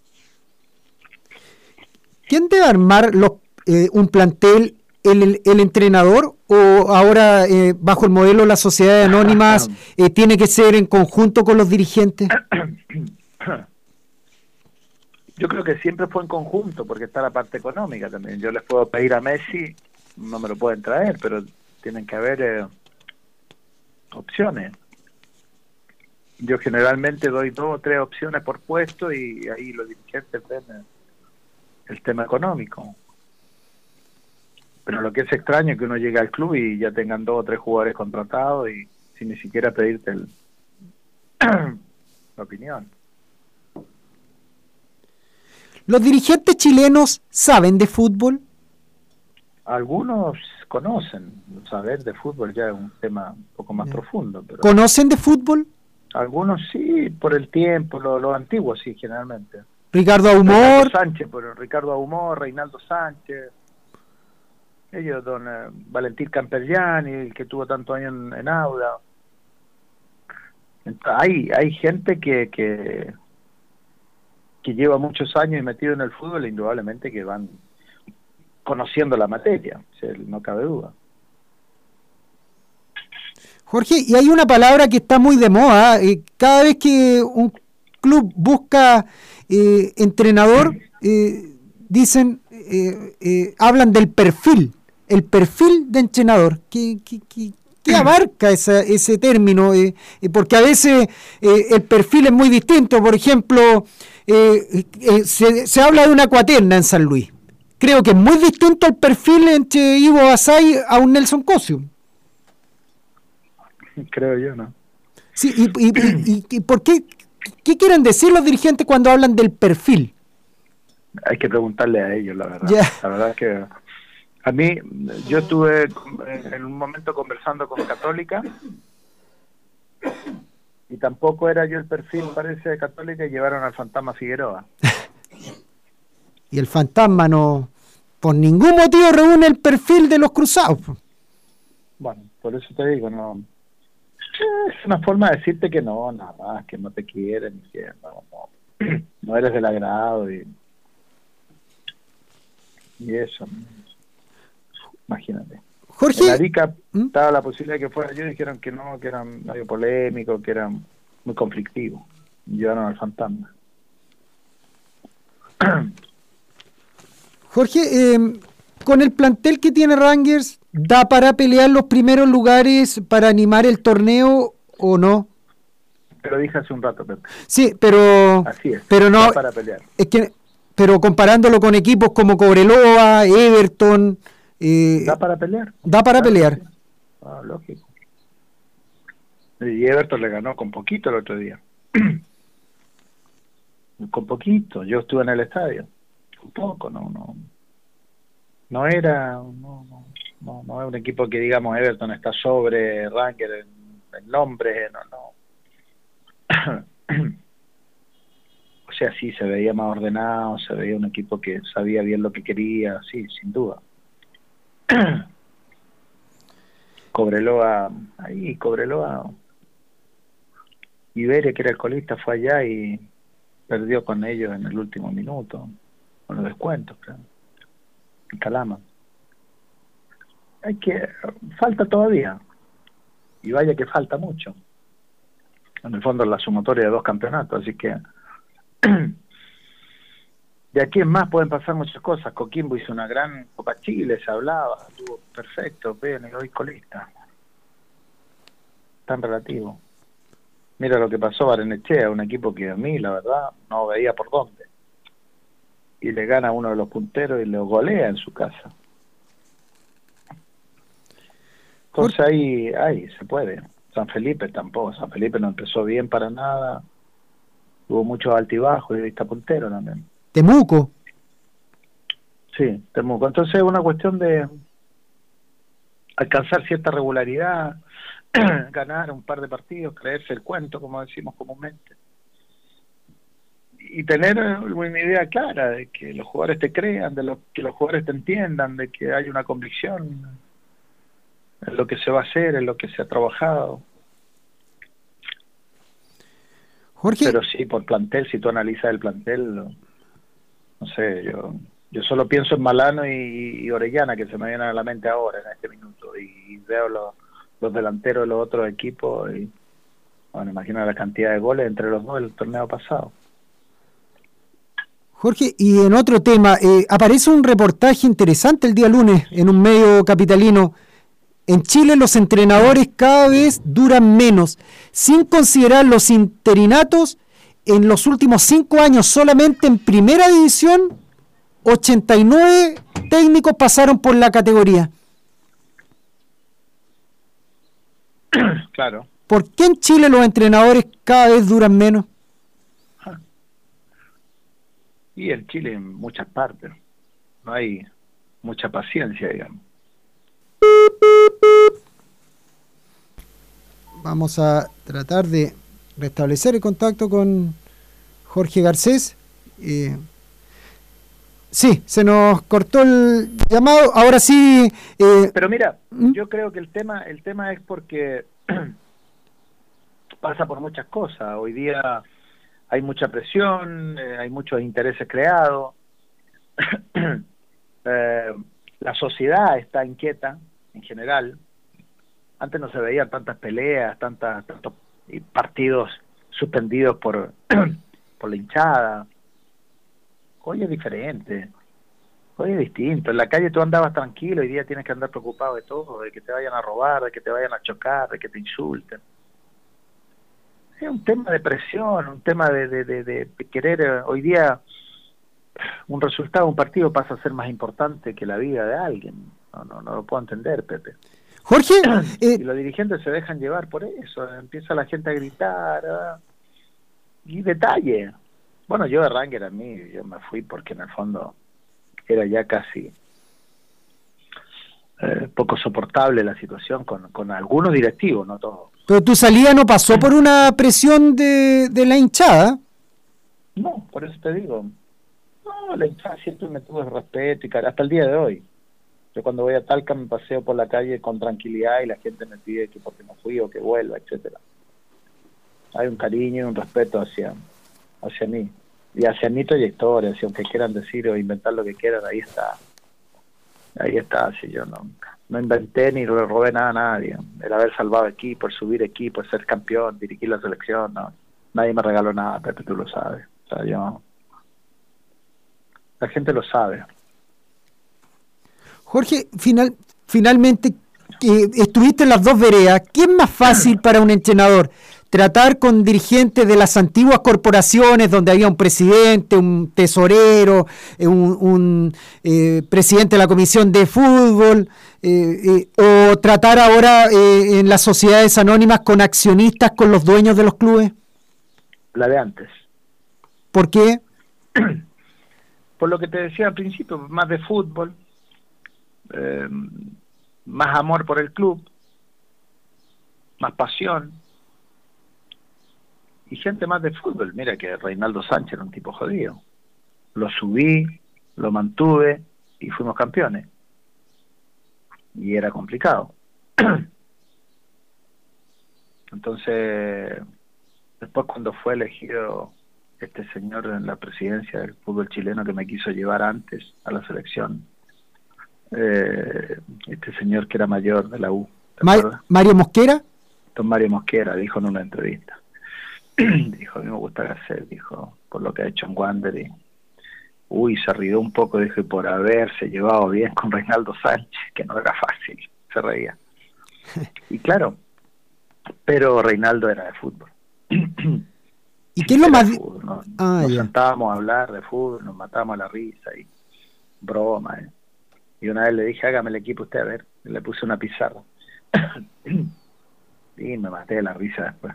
¿Quién debe armar los, eh, un plantel el, el, entrenador o ahora eh, bajo el modelo de las sociedades anónimas eh, tiene que ser en conjunto con los dirigentes? Yo creo que siempre fue en conjunto porque está la parte económica también. Yo les puedo pedir a Messi, no me lo pueden traer, pero tienen que haber eh, opciones. Yo generalmente doy dos o tres opciones por puesto y ahí los dirigentes ven el tema económico. Pero lo que es extraño es que uno llegue al club y ya tengan dos o tres jugadores contratados y sin ni siquiera pedirte el, la opinión. ¿Los dirigentes chilenos saben de fútbol? Algunos conocen, saber de fútbol ya es un tema un poco más profundo. Pero ¿Conocen de fútbol? Algunos sí, por el tiempo, los lo antiguos sí, generalmente. Ricardo Ahumor. Sánchez, por Ricardo Ahumor, Reinaldo Sánchez, ellos, don eh, Valentín Campergiani, el que tuvo tantos años en, Auda. hay, hay gente que, que, que lleva muchos años metido en el fútbol e indudablemente que van conociendo la materia, no cabe duda. Jorge, y hay una palabra que está muy de moda. Eh, cada vez que un club busca eh, entrenador, dicen, hablan del perfil el perfil de entrenador. ¿Qué, abarca ese término? Eh, eh, porque a veces eh, el perfil es muy distinto. Por ejemplo, se, habla de una cuaterna en San Luis. creo que es muy distinto el perfil entre Ivo Asai a un Nelson Cosio. Creo yo, ¿no? Sí, y, y, y- y por qué, qué quieren decir los dirigentes cuando hablan del perfil? Hay que preguntarle a ellos, la verdad. La verdad es que a mí, yo estuve en un momento conversando con Católica y tampoco era yo el perfil, parece, de Católica y llevaron al fantasma Figueroa. Y el fantasma no, por ningún motivo reúne el perfil de los cruzados. Bueno, por eso te digo, no. Es una forma de decirte que no, nada más, que no te quieren, que no, no, no eres del agrado y, y eso. Imagínate. Jorge, En Arica ¿Mm? estaba la posibilidad de que fuera yo y dijeron que no, que era medio polémico, que era muy conflictivo. Y llevaron al fantasma. Jorge, eh, con el plantel que tiene Rangers, ¿da para pelear los primeros lugares para animar el torneo o no? Pero dije hace un rato, Pepe. Sí, pero, Así es. pero no, da para pelear. es que, pero comparándolo con equipos como Cobreloa, Everton, eh, Da para pelear. da para Claro, pelear. Ah, lógico. Y Everton le ganó con poquito el otro día. con poquito. Yo estuve en el estadio. Un poco, no, no. No era, no, no, no, no es un equipo que digamos Everton está sobre Ranger en, en nombre, no, no. o sea, sí, se veía más ordenado, se veía un equipo que sabía bien lo que quería, sí, sin duda. Cobreloa, ahí, Cobreloa, Iberia, que era el fue allá y perdió con ellos en el último minuto, con los descuentos, creo, en Calama. Hay que, falta todavía, y vaya que falta mucho. En el fondo la sumatoria de dos campeonatos, así que de aquí en más pueden pasar muchas cosas. Coquimbo hizo una gran Copa Chile, se hablaba, estuvo perfecto, y hoy colista. Tan relativo. Mira lo que pasó Barenechea, un equipo que a mí, la verdad, no veía por dónde. Y le gana a uno de los punteros y lo golea en su casa. Entonces ahí, ahí se puede. San Felipe tampoco. San Felipe no empezó bien para nada. Hubo muchos altibajos y está puntero también. Temuco. Sí, Temuco. Entonces es una cuestión de alcanzar cierta regularidad, ganar un par de partidos, creerse el cuento, como decimos comúnmente. Y tener una idea clara de que los jugadores te crean, de lo, que los jugadores te entiendan, de que hay una convicción en lo que se va a hacer, en lo que se ha trabajado. Jorge, Pero sí, por plantel, si tú analizas el plantel, no, sé, yo yo solo pienso en Malano y, y Orellana, que se me vienen a la mente ahora, en este minuto, y, veo los, los delanteros de los otros equipos y, bueno, imagino la cantidad de goles entre los dos del torneo pasado. Jorge, y en otro tema, eh, aparece un reportaje interesante el día lunes en un medio capitalino. En Chile los entrenadores cada vez duran menos, sin considerar los interinatos. En los últimos cinco años, solamente en primera división, 89 técnicos pasaron por la categoría. claro. ¿Por qué en Chile los entrenadores cada vez duran menos? Y en Chile en muchas partes. No hay mucha paciencia, digamos. Vamos a tratar de restablecer el contacto con Jorge Garcés. Eh, sí, se nos cortó el llamado. Ahora sí. eh, Pero mira, ¿Mm? yo creo que el tema, el tema es porque pasa por muchas cosas. Hoy día hay mucha presión, eh, hay muchos intereses creados. Eh, la sociedad está inquieta en general. Antes no se veían tantas peleas, tantas, tantos partidos suspendidos por, por la hinchada. Hoy es diferente. Hoy es distinto. En la calle tú andabas tranquilo, hoy día tienes que andar preocupado de todo, de que te vayan a robar, de que te vayan a chocar, de que te insulten. Es un tema de presión, un tema de, de, de, de querer. eh, Hoy día un resultado, un partido pasa a ser más importante que la vida de alguien. No, no, no lo puedo entender, Pepe. Jorge, y los dirigentes se dejan llevar por eso, empieza la gente a gritar. ah, Y detalle. Bueno, yo de Ranger a mí, yo me fui porque en el fondo era ya casi eh, poco soportable la situación con, con algunos directivos, no todos. pero tu salida no pasó por una presión de, de la hinchada. No, por eso te digo. No, la hinchada siempre me tuvo respeto y hasta el día de hoy. Yo cuando voy a Talca me paseo por la calle con tranquilidad y la gente me pide que porque no fui o que vuelva, etcétera. Hay un cariño y un respeto hacia, hacia mí. Y hacia mi trayectoria, si aunque quieran decir o inventar lo que quieran, ahí está. Ahí está, si yo no, no inventé ni le robé nada a nadie. El haber salvado equipo, el subir equipo, el ser campeón, dirigir la selección, no. Nadie me regaló nada, Pepe, tú lo sabes. O sea, yo... La gente lo sabe. Jorge, final, finalmente eh, estuviste en las dos veredas. ¿Qué es más fácil para un entrenador? ¿Tratar con dirigentes de las antiguas corporaciones donde había un presidente, un tesorero, eh, un, un, eh, presidente de la comisión de fútbol? eh, eh, ¿O tratar ahora en las sociedades anónimas con accionistas, con los dueños de los clubes? La de antes. ¿Por qué? Por lo que te decía al principio, más de fútbol, más amor por el club, más pasión y gente más de fútbol. Mira que Reinaldo Sánchez era un tipo jodido. Lo subí, lo mantuve y fuimos campeones. Y era complicado. Entonces, después cuando fue elegido este señor en la presidencia del fútbol chileno que me quiso llevar antes a la selección, eh, este señor que era mayor de la U, ¿te Ma- acuerdas? ¿Mario Mosquera? Don Mario Mosquera dijo en una entrevista. dijo, a mí me gusta Garcés, dijo, por lo que ha hecho en Wander y uy, se rió un poco, dijo, y por haberse llevado bien con Reinaldo Sánchez, que no era fácil, se reía. y claro, pero Reinaldo era de fútbol. ¿Y qué es lo más... Fútbol, ¿no? Ah, nos ya. sentábamos a hablar de fútbol, nos matábamos a la risa y broma. ¿eh? Y una vez le dije, hágame el equipo usted a ver. Y le puse una pizarra. y me maté de la risa después.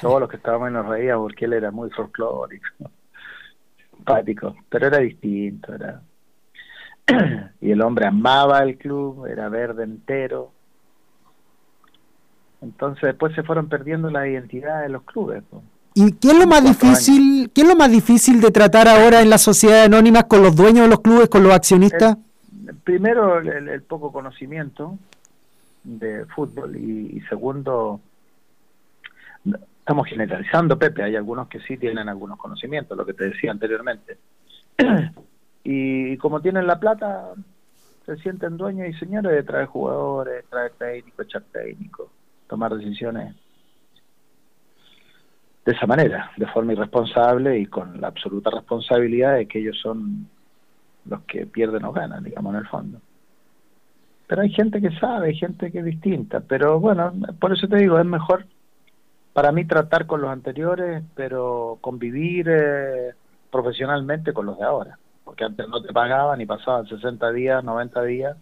Todos los que estábamos nos reíamos porque él era muy folclórico, simpático, pero era distinto. era Y el hombre amaba el club, era verde entero. Entonces después se fueron perdiendo la identidad de los clubes. pues. ¿Y qué es lo más difícil, qué es lo más difícil de tratar ahora en las sociedades anónimas con los dueños de los clubes, con los accionistas? primero el, el- el poco conocimiento de fútbol y, y segundo estamos generalizando Pepe hay algunos que sí tienen algunos conocimientos lo que te decía anteriormente y, como tienen la plata se sienten dueños y señores de traer jugadores traer técnicos echar técnicos tomar decisiones de esa manera de forma irresponsable y con la absoluta responsabilidad de que ellos son los que pierden o ganan, digamos, en el fondo. Pero hay gente que sabe, hay gente que es distinta. Pero bueno, por eso te digo, es mejor para mí tratar con los anteriores, pero convivir eh, profesionalmente con los de ahora. Porque antes no te pagaban y pasaban 60 días, 90 días.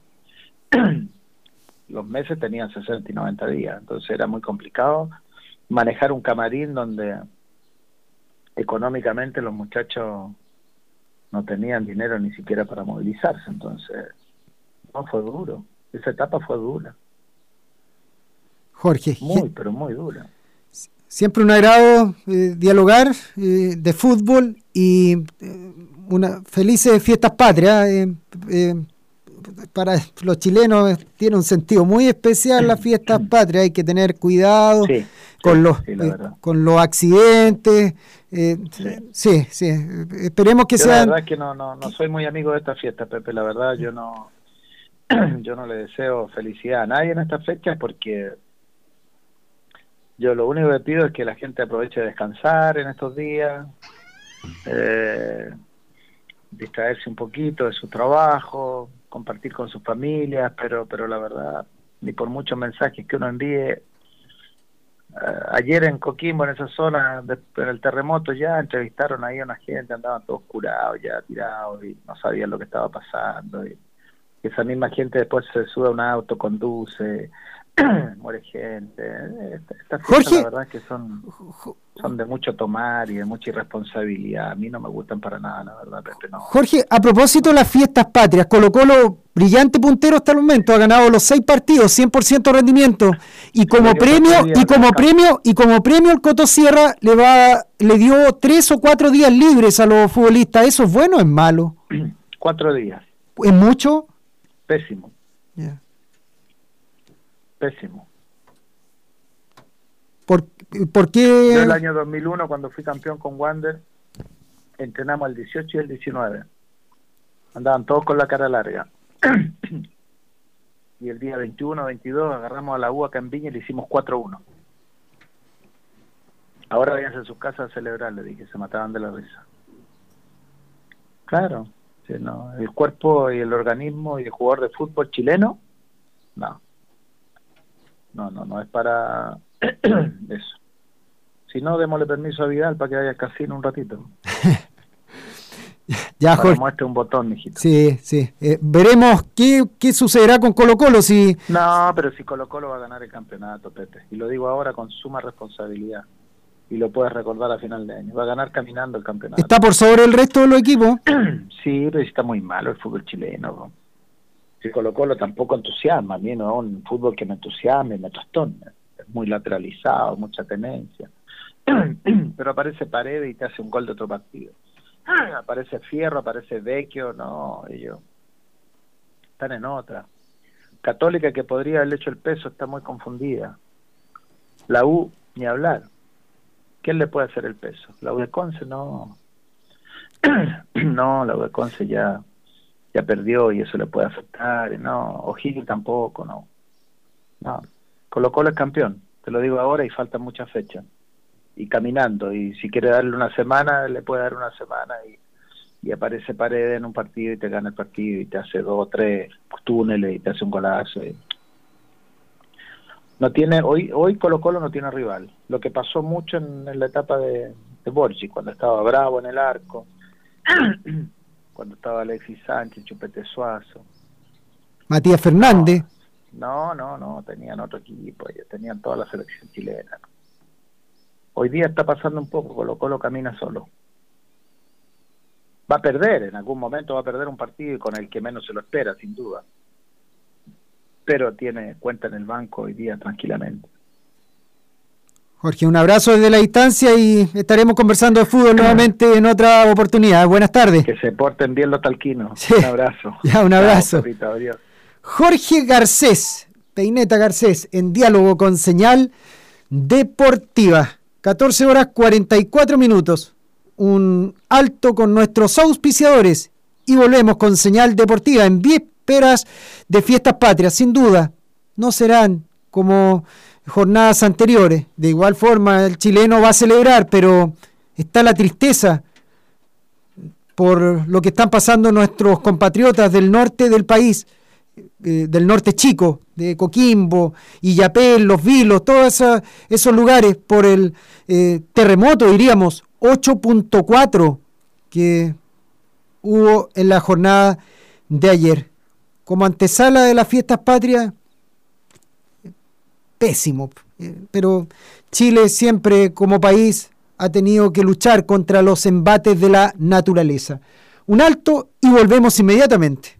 los meses tenían 60 y 90 días. Entonces era muy complicado manejar un camarín donde económicamente los muchachos no tenían dinero ni siquiera para movilizarse, entonces no fue duro, esa etapa fue dura, Jorge, muy pero muy dura. Siempre un agrado eh, dialogar eh, de fútbol y eh, una felices fiestas patrias. eh, para los chilenos tiene un sentido muy especial las fiestas patrias, hay que tener cuidado Sí, con sí, los sí, la con los accidentes. sí, sí, esperemos que Yo la sean verdad es que no, no, no soy muy amigo de esta fiesta, Pepe, la verdad yo no yo no le deseo felicidad a nadie en estas fechas porque yo lo único que pido es que la gente aproveche de descansar en estos días, eh, distraerse un poquito de su trabajo, compartir con sus familias, pero pero la verdad, ni por muchos mensajes que uno envíe, eh, ayer en Coquimbo, en esa zona, en el terremoto, ya entrevistaron ahí a una gente, andaban todos curados, ya tirados, y no sabían lo que estaba pasando. Y esa misma gente después se sube a un auto, conduce, muere gente. Estas Jorge. la verdad, que son, son de mucho tomar y de mucha irresponsabilidad. A mí no me gustan para nada, la verdad, no. Jorge, a propósito de las fiestas patrias, Colo Colo, brillante puntero hasta el momento, ha ganado los seis partidos, 100% rendimiento, y como premio, y como premio, y como premio el Coto Sierra le va, le dio tres o cuatro días libres a los futbolistas. ¿Eso es bueno o es malo? Cuatro días. ¿Es mucho? Pésimo. Pésimo. ¿Por, por qué? Yo el año 2001, cuando fui campeón con Wander, entrenamos el 18 y el 19. Andaban todos con la cara larga. y el día 21, 22, agarramos a la U acá en Viña y le hicimos 4-1. Ahora váyanse a sus casas a celebrar, le dije, se mataban de la risa. Claro, no, el cuerpo y el organismo y el jugador de fútbol chileno, no. No, no, no es para eso. Si no, démosle permiso a Vidal para que vaya al casino un ratito. Ya, Jorge. muestre un botón, mijito. Sí, sí. Eh, veremos qué, qué sucederá con Colo Colo si... No, pero si Colo Colo va a ganar el campeonato, Pepe. Y lo digo ahora con suma responsabilidad. Y lo puedes recordar a final de año. Va a ganar caminando el campeonato. Está por sobre el resto de los equipos. Sí, pero está muy malo el fútbol chileno. bro. Si Colo Colo tampoco entusiasma. A mí no es un fútbol que me entusiasme, me trastorna. Es muy lateralizado, mucha tenencia. pero aparece Paredes y te hace un gol de otro partido. aparece Fierro, aparece Vecchio, no, ellos están en otra. Católica que podría haberle hecho el peso está muy confundida. La U, ni hablar. ¿Quién le puede hacer el peso? La U de Conce no. no, la U de Conce ya, ya perdió y eso le puede afectar. No, O'Higgins tampoco, no. No. Colo Colo es campeón, te lo digo ahora y faltan muchas fechas. Y caminando, y si quiere darle una semana, le puede dar una semana y, y aparece Paredes en un partido y te gana el partido y te hace dos o tres túneles y te hace un golazo. No tiene, hoy, hoy Colo Colo no tiene rival. Lo que pasó mucho en, en la etapa de, de Borgi, cuando estaba Bravo en el arco, cuando estaba Alexis Sánchez, Chupete Suazo. Matías Fernández. No, no, no, tenían otro equipo, ellos tenían toda la selección chilena. Hoy día está pasando un poco, Colo Colo camina solo. Va a perder, en algún momento va a perder un partido con el que menos se lo espera, sin duda. Pero tiene cuenta en el banco hoy día tranquilamente. Jorge, un abrazo desde la distancia y estaremos conversando de fútbol nuevamente en otra oportunidad. Buenas tardes. Que se porten bien los talquinos. Sí. Un abrazo. Ya, un abrazo. Chao. Jorge Garcés, Peineta Garcés, en diálogo con señal deportiva. 14 horas 44 minutos. Un alto con nuestros auspiciadores y volvemos con señal deportiva en vísperas de fiestas patrias. Sin duda, no serán como jornadas anteriores. De igual forma, el chileno va a celebrar, pero está la tristeza por lo que están pasando nuestros compatriotas del norte del país eh, del norte chico, de Coquimbo, Illapel, Los Vilos, todos esos lugares por el eh, terremoto, diríamos, 8.4 que hubo en la jornada de ayer. Como antesala de las fiestas patrias, pésimo. eh, Pero Chile siempre como país ha tenido que luchar contra los embates de la naturaleza. Un alto y volvemos inmediatamente.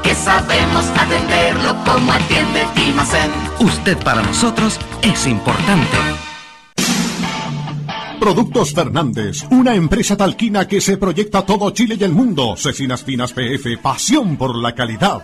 que sabemos atenderlo como atiende Dimacén. Usted para nosotros es importante. Productos Fernández, una empresa talquina que se proyecta a todo Chile y el mundo. Cecinas Finas PF, pasión por la calidad.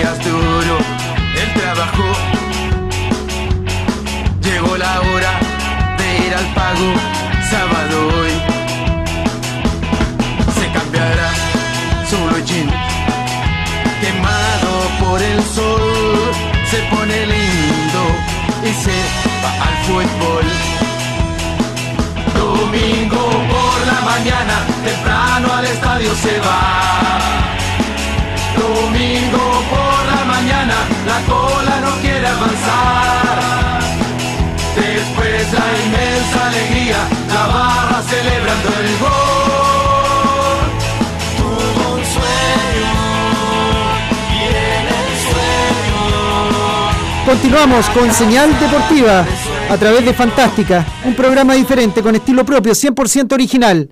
Días duro el trabajo. Llegó la hora de ir al pago, sábado hoy. Se cambiará su jean, quemado por el sol. Se pone lindo y se va al fútbol. Domingo por la mañana, temprano al estadio se va. Domingo por la mañana, la cola no quiere avanzar. Después la inmensa alegría, la barra celebrando el gol. Tuvo un sueño y en el sueño. Continuamos con Señal Deportiva a través de Fantástica, un programa diferente con estilo propio, 100% original.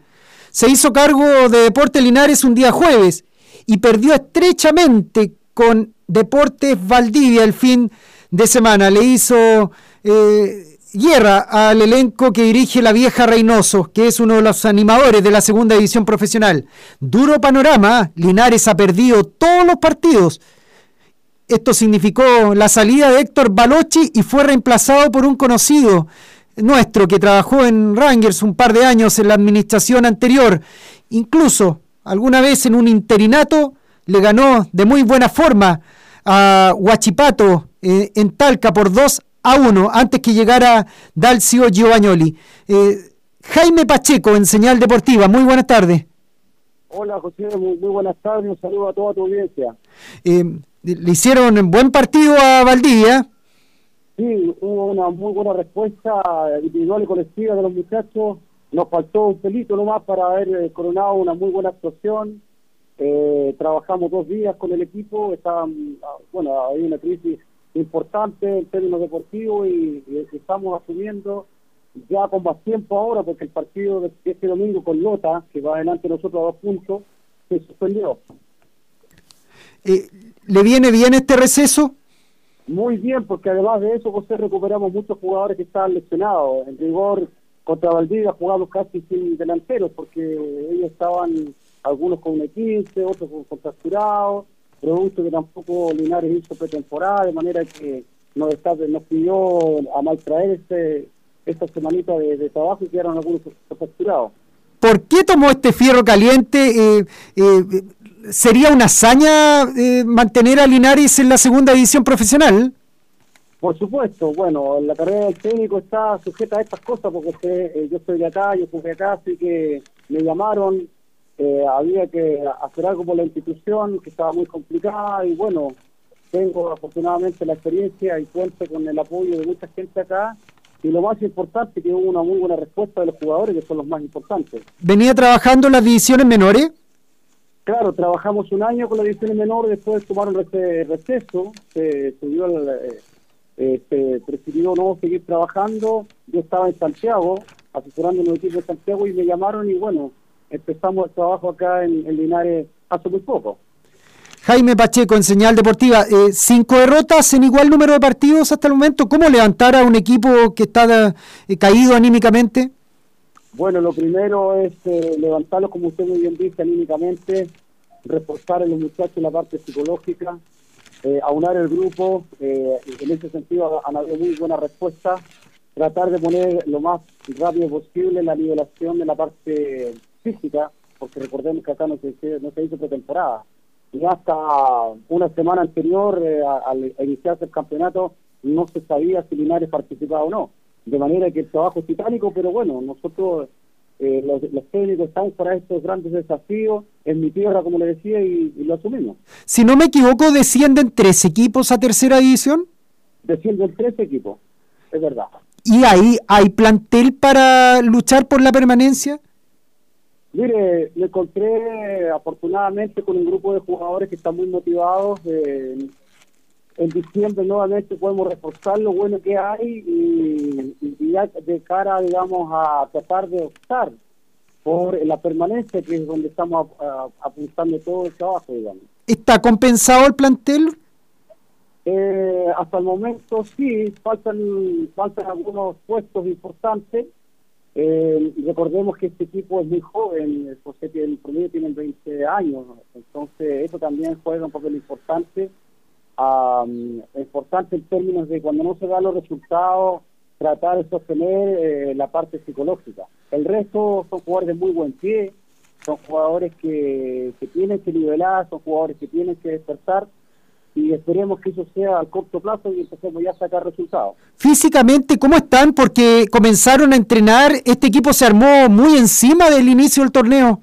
Se hizo cargo de Deporte Linares un día jueves y perdió estrechamente con Deportes Valdivia el fin de semana. Le hizo eh, guerra al elenco que dirige la vieja Reynoso, que es uno de los animadores de la segunda división profesional. Duro panorama, Linares ha perdido todos los partidos. Esto significó la salida de Héctor Balochi y fue reemplazado por un conocido nuestro que trabajó en Rangers un par de años en la administración anterior. Incluso alguna vez en un interinato le ganó de muy buena forma a Huachipato eh, en Talca por 2 a 1 antes que llegara Dalcio Giovagnoli. Eh, Jaime Pacheco en Señal Deportiva, muy buenas tardes. Hola José, muy, muy buenas tardes, un saludo a toda tu audiencia. Eh, le hicieron buen partido a Valdivia. Sí, hubo una muy buena respuesta individual y colectiva de los muchachos nos faltó un pelito nomás para haber eh, coronado una muy buena actuación. Eh, trabajamos dos días con el equipo, estaban, ah, bueno, hay una crisis importante en términos deportivos y, y estamos asumiendo ya con más tiempo ahora, porque el partido de este domingo con Lota, que va adelante nosotros a dos puntos, se suspendió. Eh, ¿Le viene bien este receso? Muy bien, porque además de eso, José, recuperamos muchos jugadores que estaban lesionados. En rigor, contra Valdivia jugamos casi sin delanteros, porque ellos estaban, algunos con un 15, otros con contracturados, producto que tampoco Linares hizo pretemporada, de manera que nos, está, nos pidió a mal traer este, esta semanita de, trabajo y quedaron algunos contracturados. ¿Por qué tomó este fierro caliente? Eh, eh, ¿Sería una hazaña eh, mantener a Linares en la segunda división profesional? Por supuesto, bueno, la carrera del técnico está sujeta a estas cosas porque eh, yo soy de acá, yo soy de acá, así que me llamaron, eh, había que hacer algo por la institución que estaba muy complicada y bueno, tengo afortunadamente la experiencia y cuento con el apoyo de mucha gente acá y lo más importante que hubo una muy buena respuesta de los jugadores que son los más importantes. ¿Venía trabajando en las divisiones menores? Claro, trabajamos un año con las divisiones menores, después tomaron receso, se subió el, eh, este, prefirió no seguir trabajando. Yo estaba en Santiago, asesorando el equipo de Santiago y me llamaron y bueno, empezamos el trabajo acá en, en Linares hace muy poco. Jaime Pacheco, en señal deportiva, eh, cinco derrotas en igual número de partidos hasta el momento. ¿Cómo levantar a un equipo que está eh, caído anímicamente? Bueno, lo primero es eh, levantarlo, como usted muy bien dice, anímicamente, reforzar en los muchachos la parte psicológica, eh, aunar el grupo, eh, en ese sentido han habido muy buena respuesta, tratar de poner lo más rápido posible la nivelación de la parte física, porque recordemos que acá no se, no se hizo pretemporada. Y hasta una semana anterior, eh, al iniciarse el campeonato, no se sabía si Linares participaba o no. De manera que el trabajo es titánico, pero bueno, nosotros eh, los, los, técnicos estamos para estos grandes desafíos en mi tierra, como le decía, y, y, lo asumimos. Si no me equivoco, descienden tres equipos a tercera división. Descienden tres equipos, es verdad. ¿Y ahí hay plantel para luchar por la permanencia? Mire, me encontré afortunadamente con un grupo de jugadores que están muy motivados. Eh, en diciembre nuevamente podemos reforzar lo bueno que hay y, y, ya de cara, digamos, a tratar de optar por la permanencia, que es donde estamos apuntando todo el trabajo, digamos. ¿Está compensado el plantel? Eh, hasta el momento sí, faltan, faltan algunos puestos importantes. Eh, recordemos que este equipo es muy joven, José en promedio tienen 20 años, entonces eso también juega un papel importante um, importante en términos de cuando no se dan los resultados, tratar de sostener eh, la parte psicológica. El resto son jugadores de muy buen pie, son jugadores que, que tienen que nivelar, son jugadores que tienen que despertar y esperemos que eso sea al corto plazo y empecemos ya a sacar resultados. Físicamente, ¿cómo están? Porque comenzaron a entrenar, este equipo se armó muy encima del inicio del torneo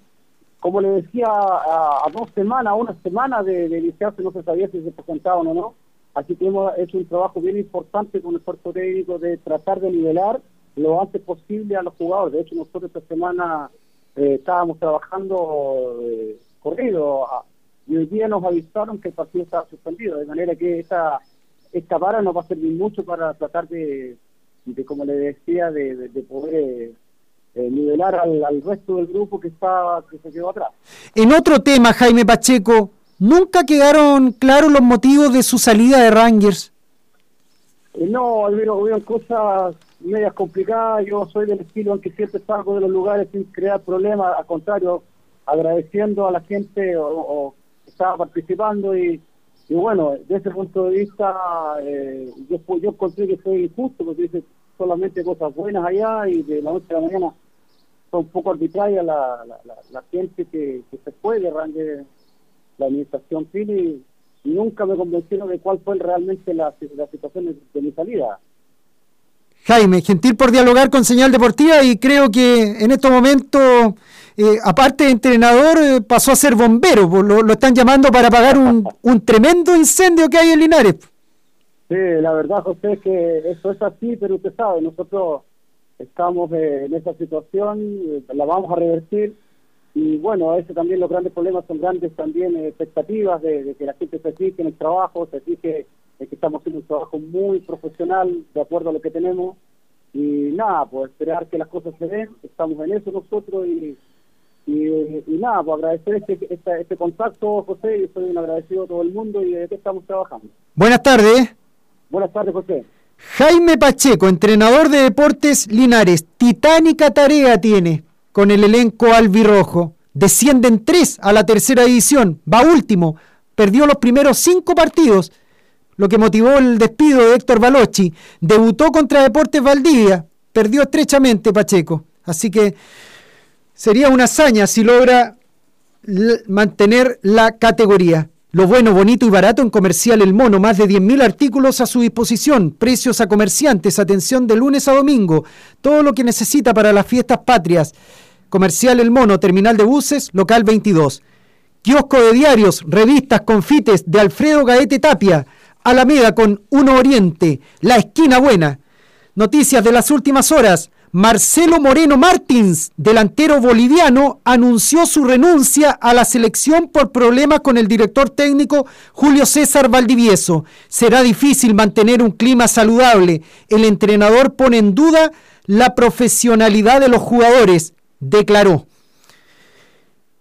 como le decía, a, dos semanas, a una semana de, iniciarse no se sabía si se presentaban o no. Así que hemos hecho un trabajo bien importante con el cuerpo técnico de tratar de nivelar lo antes posible a los jugadores. De hecho, nosotros esta semana eh, estábamos trabajando eh, corrido y hoy día nos avisaron que el partido estaba suspendido, de manera que esta, esta vara nos va a servir mucho para tratar de, de como le decía, de, de, de poder eh, nivelar al, al, resto del grupo que está que se quedó atrás. En otro tema, Jaime Pacheco, nunca quedaron claros los motivos de su salida de Rangers. Eh, no, hubieron, cosas medias complicadas. Yo soy del estilo en que siempre salgo de los lugares sin crear problemas, al contrario, agradeciendo a la gente o, o que estaba participando y, y, bueno, desde ese punto de vista, eh, yo, yo encontré que fue injusto porque dice solamente cosas buenas allá y de la noche a la mañana un poco arbitraria la, la, la, la gente que, que, se fue de Ranger, la administración Pili, y nunca me convencieron de cuál fue realmente la, la situación de, de, mi salida. Jaime, gentil por dialogar con Señal Deportiva y creo que en estos momentos, eh, aparte de entrenador, eh, pasó a ser bombero, lo, lo, están llamando para apagar un, un tremendo incendio que hay en Linares. Sí, la verdad, José, es que eso es así, pero usted sabe, nosotros estamos eh, en esa situación, eh, la vamos a revertir y bueno, a veces también los grandes problemas son grandes también eh, expectativas de, de, que la gente se fije en el trabajo, se fije que estamos haciendo un trabajo muy profesional de acuerdo a lo que tenemos y nada, pues esperar que las cosas se den, estamos en eso nosotros y, Y, y nada, pues agradecer este, este, este contacto, José, y soy un agradecido a todo el mundo y de qué estamos trabajando. Buenas tardes. Buenas tardes, José. Jaime Pacheco, entrenador de Deportes Linares, titánica tarea tiene con el elenco albirrojo. Descienden tres a la tercera división, va último, perdió los primeros cinco partidos, lo que motivó el despido de Héctor Balochi. Debutó contra Deportes Valdivia, perdió estrechamente Pacheco. Así que sería una hazaña si logra mantener la categoría. Lo bueno, bonito y barato en Comercial El Mono, más de 10.000 artículos a su disposición, precios a comerciantes, atención de lunes a domingo, todo lo que necesita para las fiestas patrias. Comercial El Mono, terminal de buses, local 22. Kiosco de diarios, revistas, confites de Alfredo Gaete Tapia, Alameda con Uno Oriente, La Esquina Buena. Noticias de las últimas horas. Marcelo Moreno Martins, delantero boliviano, anunció su renuncia a la selección por problemas con el director técnico Julio César Valdivieso. Será difícil mantener un clima saludable. El entrenador pone en duda la profesionalidad de los jugadores, declaró.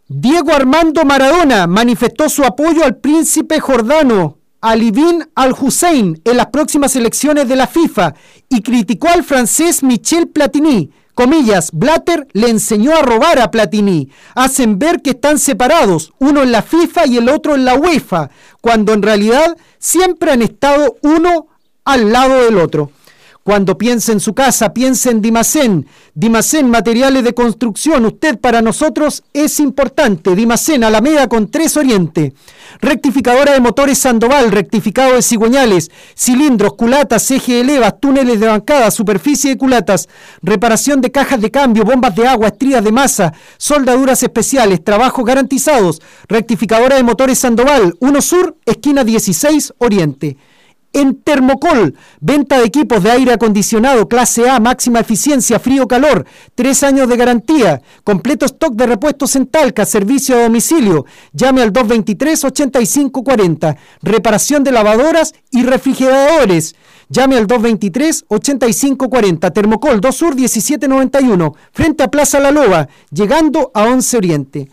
Diego Armando Maradona manifestó su apoyo al príncipe jordano Alivin Al-Hussein en las próximas elecciones de la FIFA y criticó al francés Michel Platini. Comillas, Blatter le enseñó a robar a Platini. Hacen ver que están separados, uno en la FIFA y el otro en la UEFA, cuando en realidad siempre han estado uno al lado del otro. Cuando piense en su casa, piense en Dimacén. Dimacén, materiales de construcción. Usted para nosotros es importante. Dimacén, Alameda con tres Oriente. Rectificadora de motores Sandoval, rectificado de cigüeñales, cilindros, culatas, eje de levas, túneles de bancada, superficie de culatas, reparación de cajas de cambio, bombas de agua, estrías de masa, soldaduras especiales, trabajos garantizados. Rectificadora de motores Sandoval, 1 Sur, esquina 16 Oriente en Termocol. Venta de equipos de aire acondicionado, clase A, máxima eficiencia, frío-calor, tres años de garantía, completo stock de repuestos en Talca, servicio a domicilio. Llame al 223-8540. Reparación de lavadoras y refrigeradores. Llame al 223-8540. Termocol 2 Sur 1791, frente a Plaza La Loba, llegando a 11 Oriente.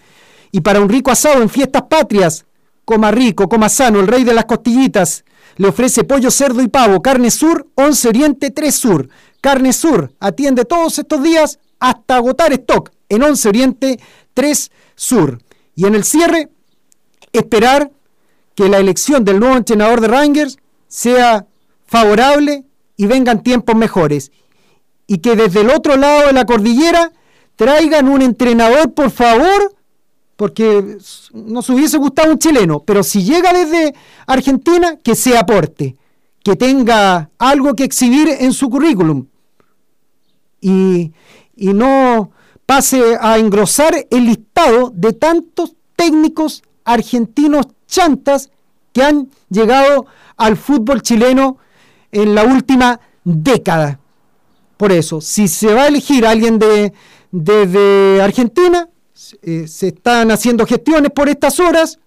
Y para un rico asado en fiestas patrias, coma rico, coma sano, el rey de las costillitas le ofrece pollo, cerdo y pavo. Carne Sur, 11 Oriente, 3 Sur. Carne Sur atiende todos estos días hasta agotar stock en 11 Oriente, 3 Sur. Y en el cierre, esperar que la elección del nuevo entrenador de Rangers sea favorable y vengan tiempos mejores. Y que desde el otro lado de la cordillera traigan un entrenador, por favor, porque nos hubiese gustado un chileno, pero si llega desde Argentina, que se aporte, que tenga algo que exhibir en su currículum y, y no pase a engrosar el listado de tantos técnicos argentinos chantas que han llegado al fútbol chileno en la última década. Por eso, si se va a elegir alguien de, de Argentina, eh, se están haciendo gestiones por estas horas,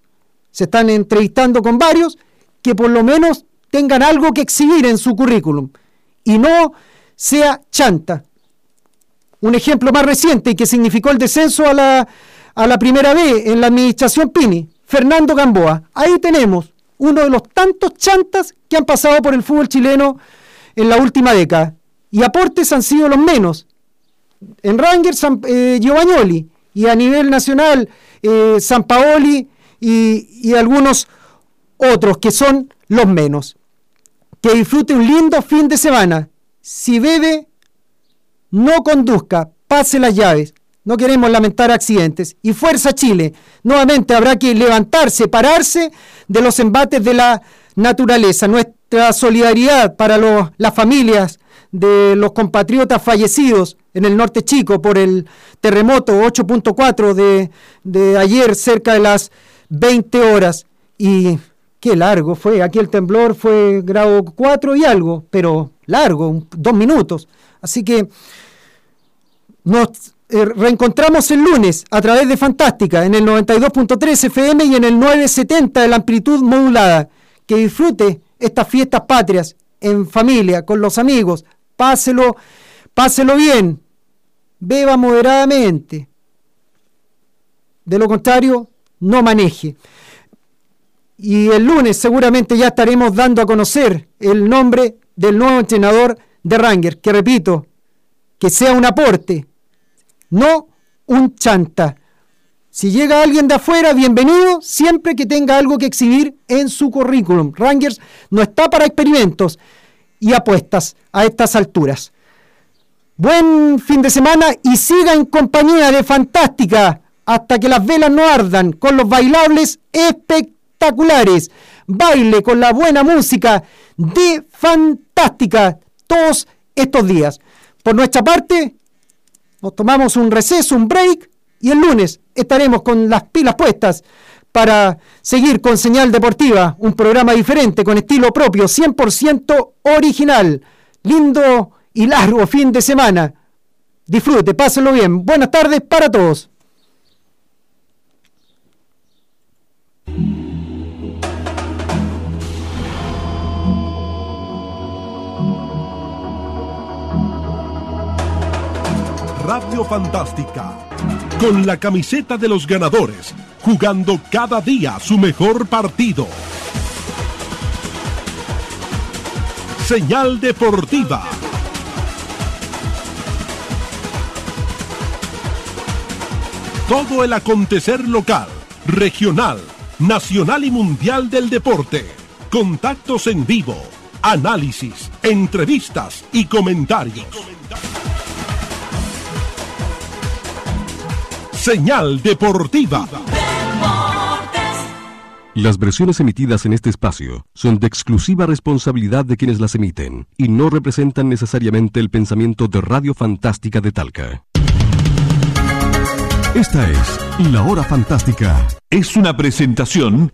se están entrevistando con varios, que por lo menos tengan algo que exhibir en su currículum y no sea chanta. Un ejemplo más reciente y que significó el descenso a la, a la primera vez en la administración Pini, Fernando Gamboa. Ahí tenemos uno de los tantos chantas que han pasado por el fútbol chileno en la última década. Y aportes han sido los menos. En Rangers, eh, Giovagnoli y a nivel nacional eh, San Paoli y, y algunos otros que son los menos. Que disfrute un lindo fin de semana. Si bebe, no conduzca, pase las llaves. No queremos lamentar accidentes. Y fuerza Chile. Nuevamente habrá que levantarse, pararse de los embates de la naturaleza. Nuestra solidaridad para los, las familias de los compatriotas fallecidos en el norte chico por el terremoto 8.4 de, de ayer cerca de las 20 horas. Y qué largo fue. Aquí el temblor fue grado 4 y algo, pero largo, dos minutos. Así que nos eh, reencontramos el lunes a través de Fantástica en el 92.3 FM y en el 970 de la amplitud modulada. Que disfrute estas fiestas patrias en familia, con los amigos, páselo, páselo bien, beba moderadamente. De lo contrario, no maneje. Y el lunes seguramente ya estaremos dando a conocer el nombre del nuevo entrenador de Ranger, que repito, que sea un aporte, no un chanta. Si llega alguien de afuera, bienvenido, siempre que tenga algo que exhibir en su currículum. Rangers no está para experimentos y apuestas a estas alturas. Buen fin de semana y siga en compañía de Fantástica hasta que las velas no ardan con los bailables espectaculares. Baile con la buena música de Fantástica todos estos días. Por nuestra parte, nos tomamos un receso, un break y el lunes estaremos con las pilas puestas para seguir con Señal Deportiva, un programa diferente con estilo propio, 100% original. Lindo y largo fin de semana. Disfrute, pásenlo bien. Buenas tardes para todos. Radio Fantástica, con la camiseta de los ganadores, jugando cada día su mejor partido. Señal Deportiva. Todo el acontecer local, regional, nacional y mundial del deporte. Contactos en vivo, análisis, entrevistas y comentarios. Señal Deportiva. Las versiones emitidas en este espacio son de exclusiva responsabilidad de quienes las emiten y no representan necesariamente el pensamiento de Radio Fantástica de Talca. Esta es La Hora Fantástica. Es una presentación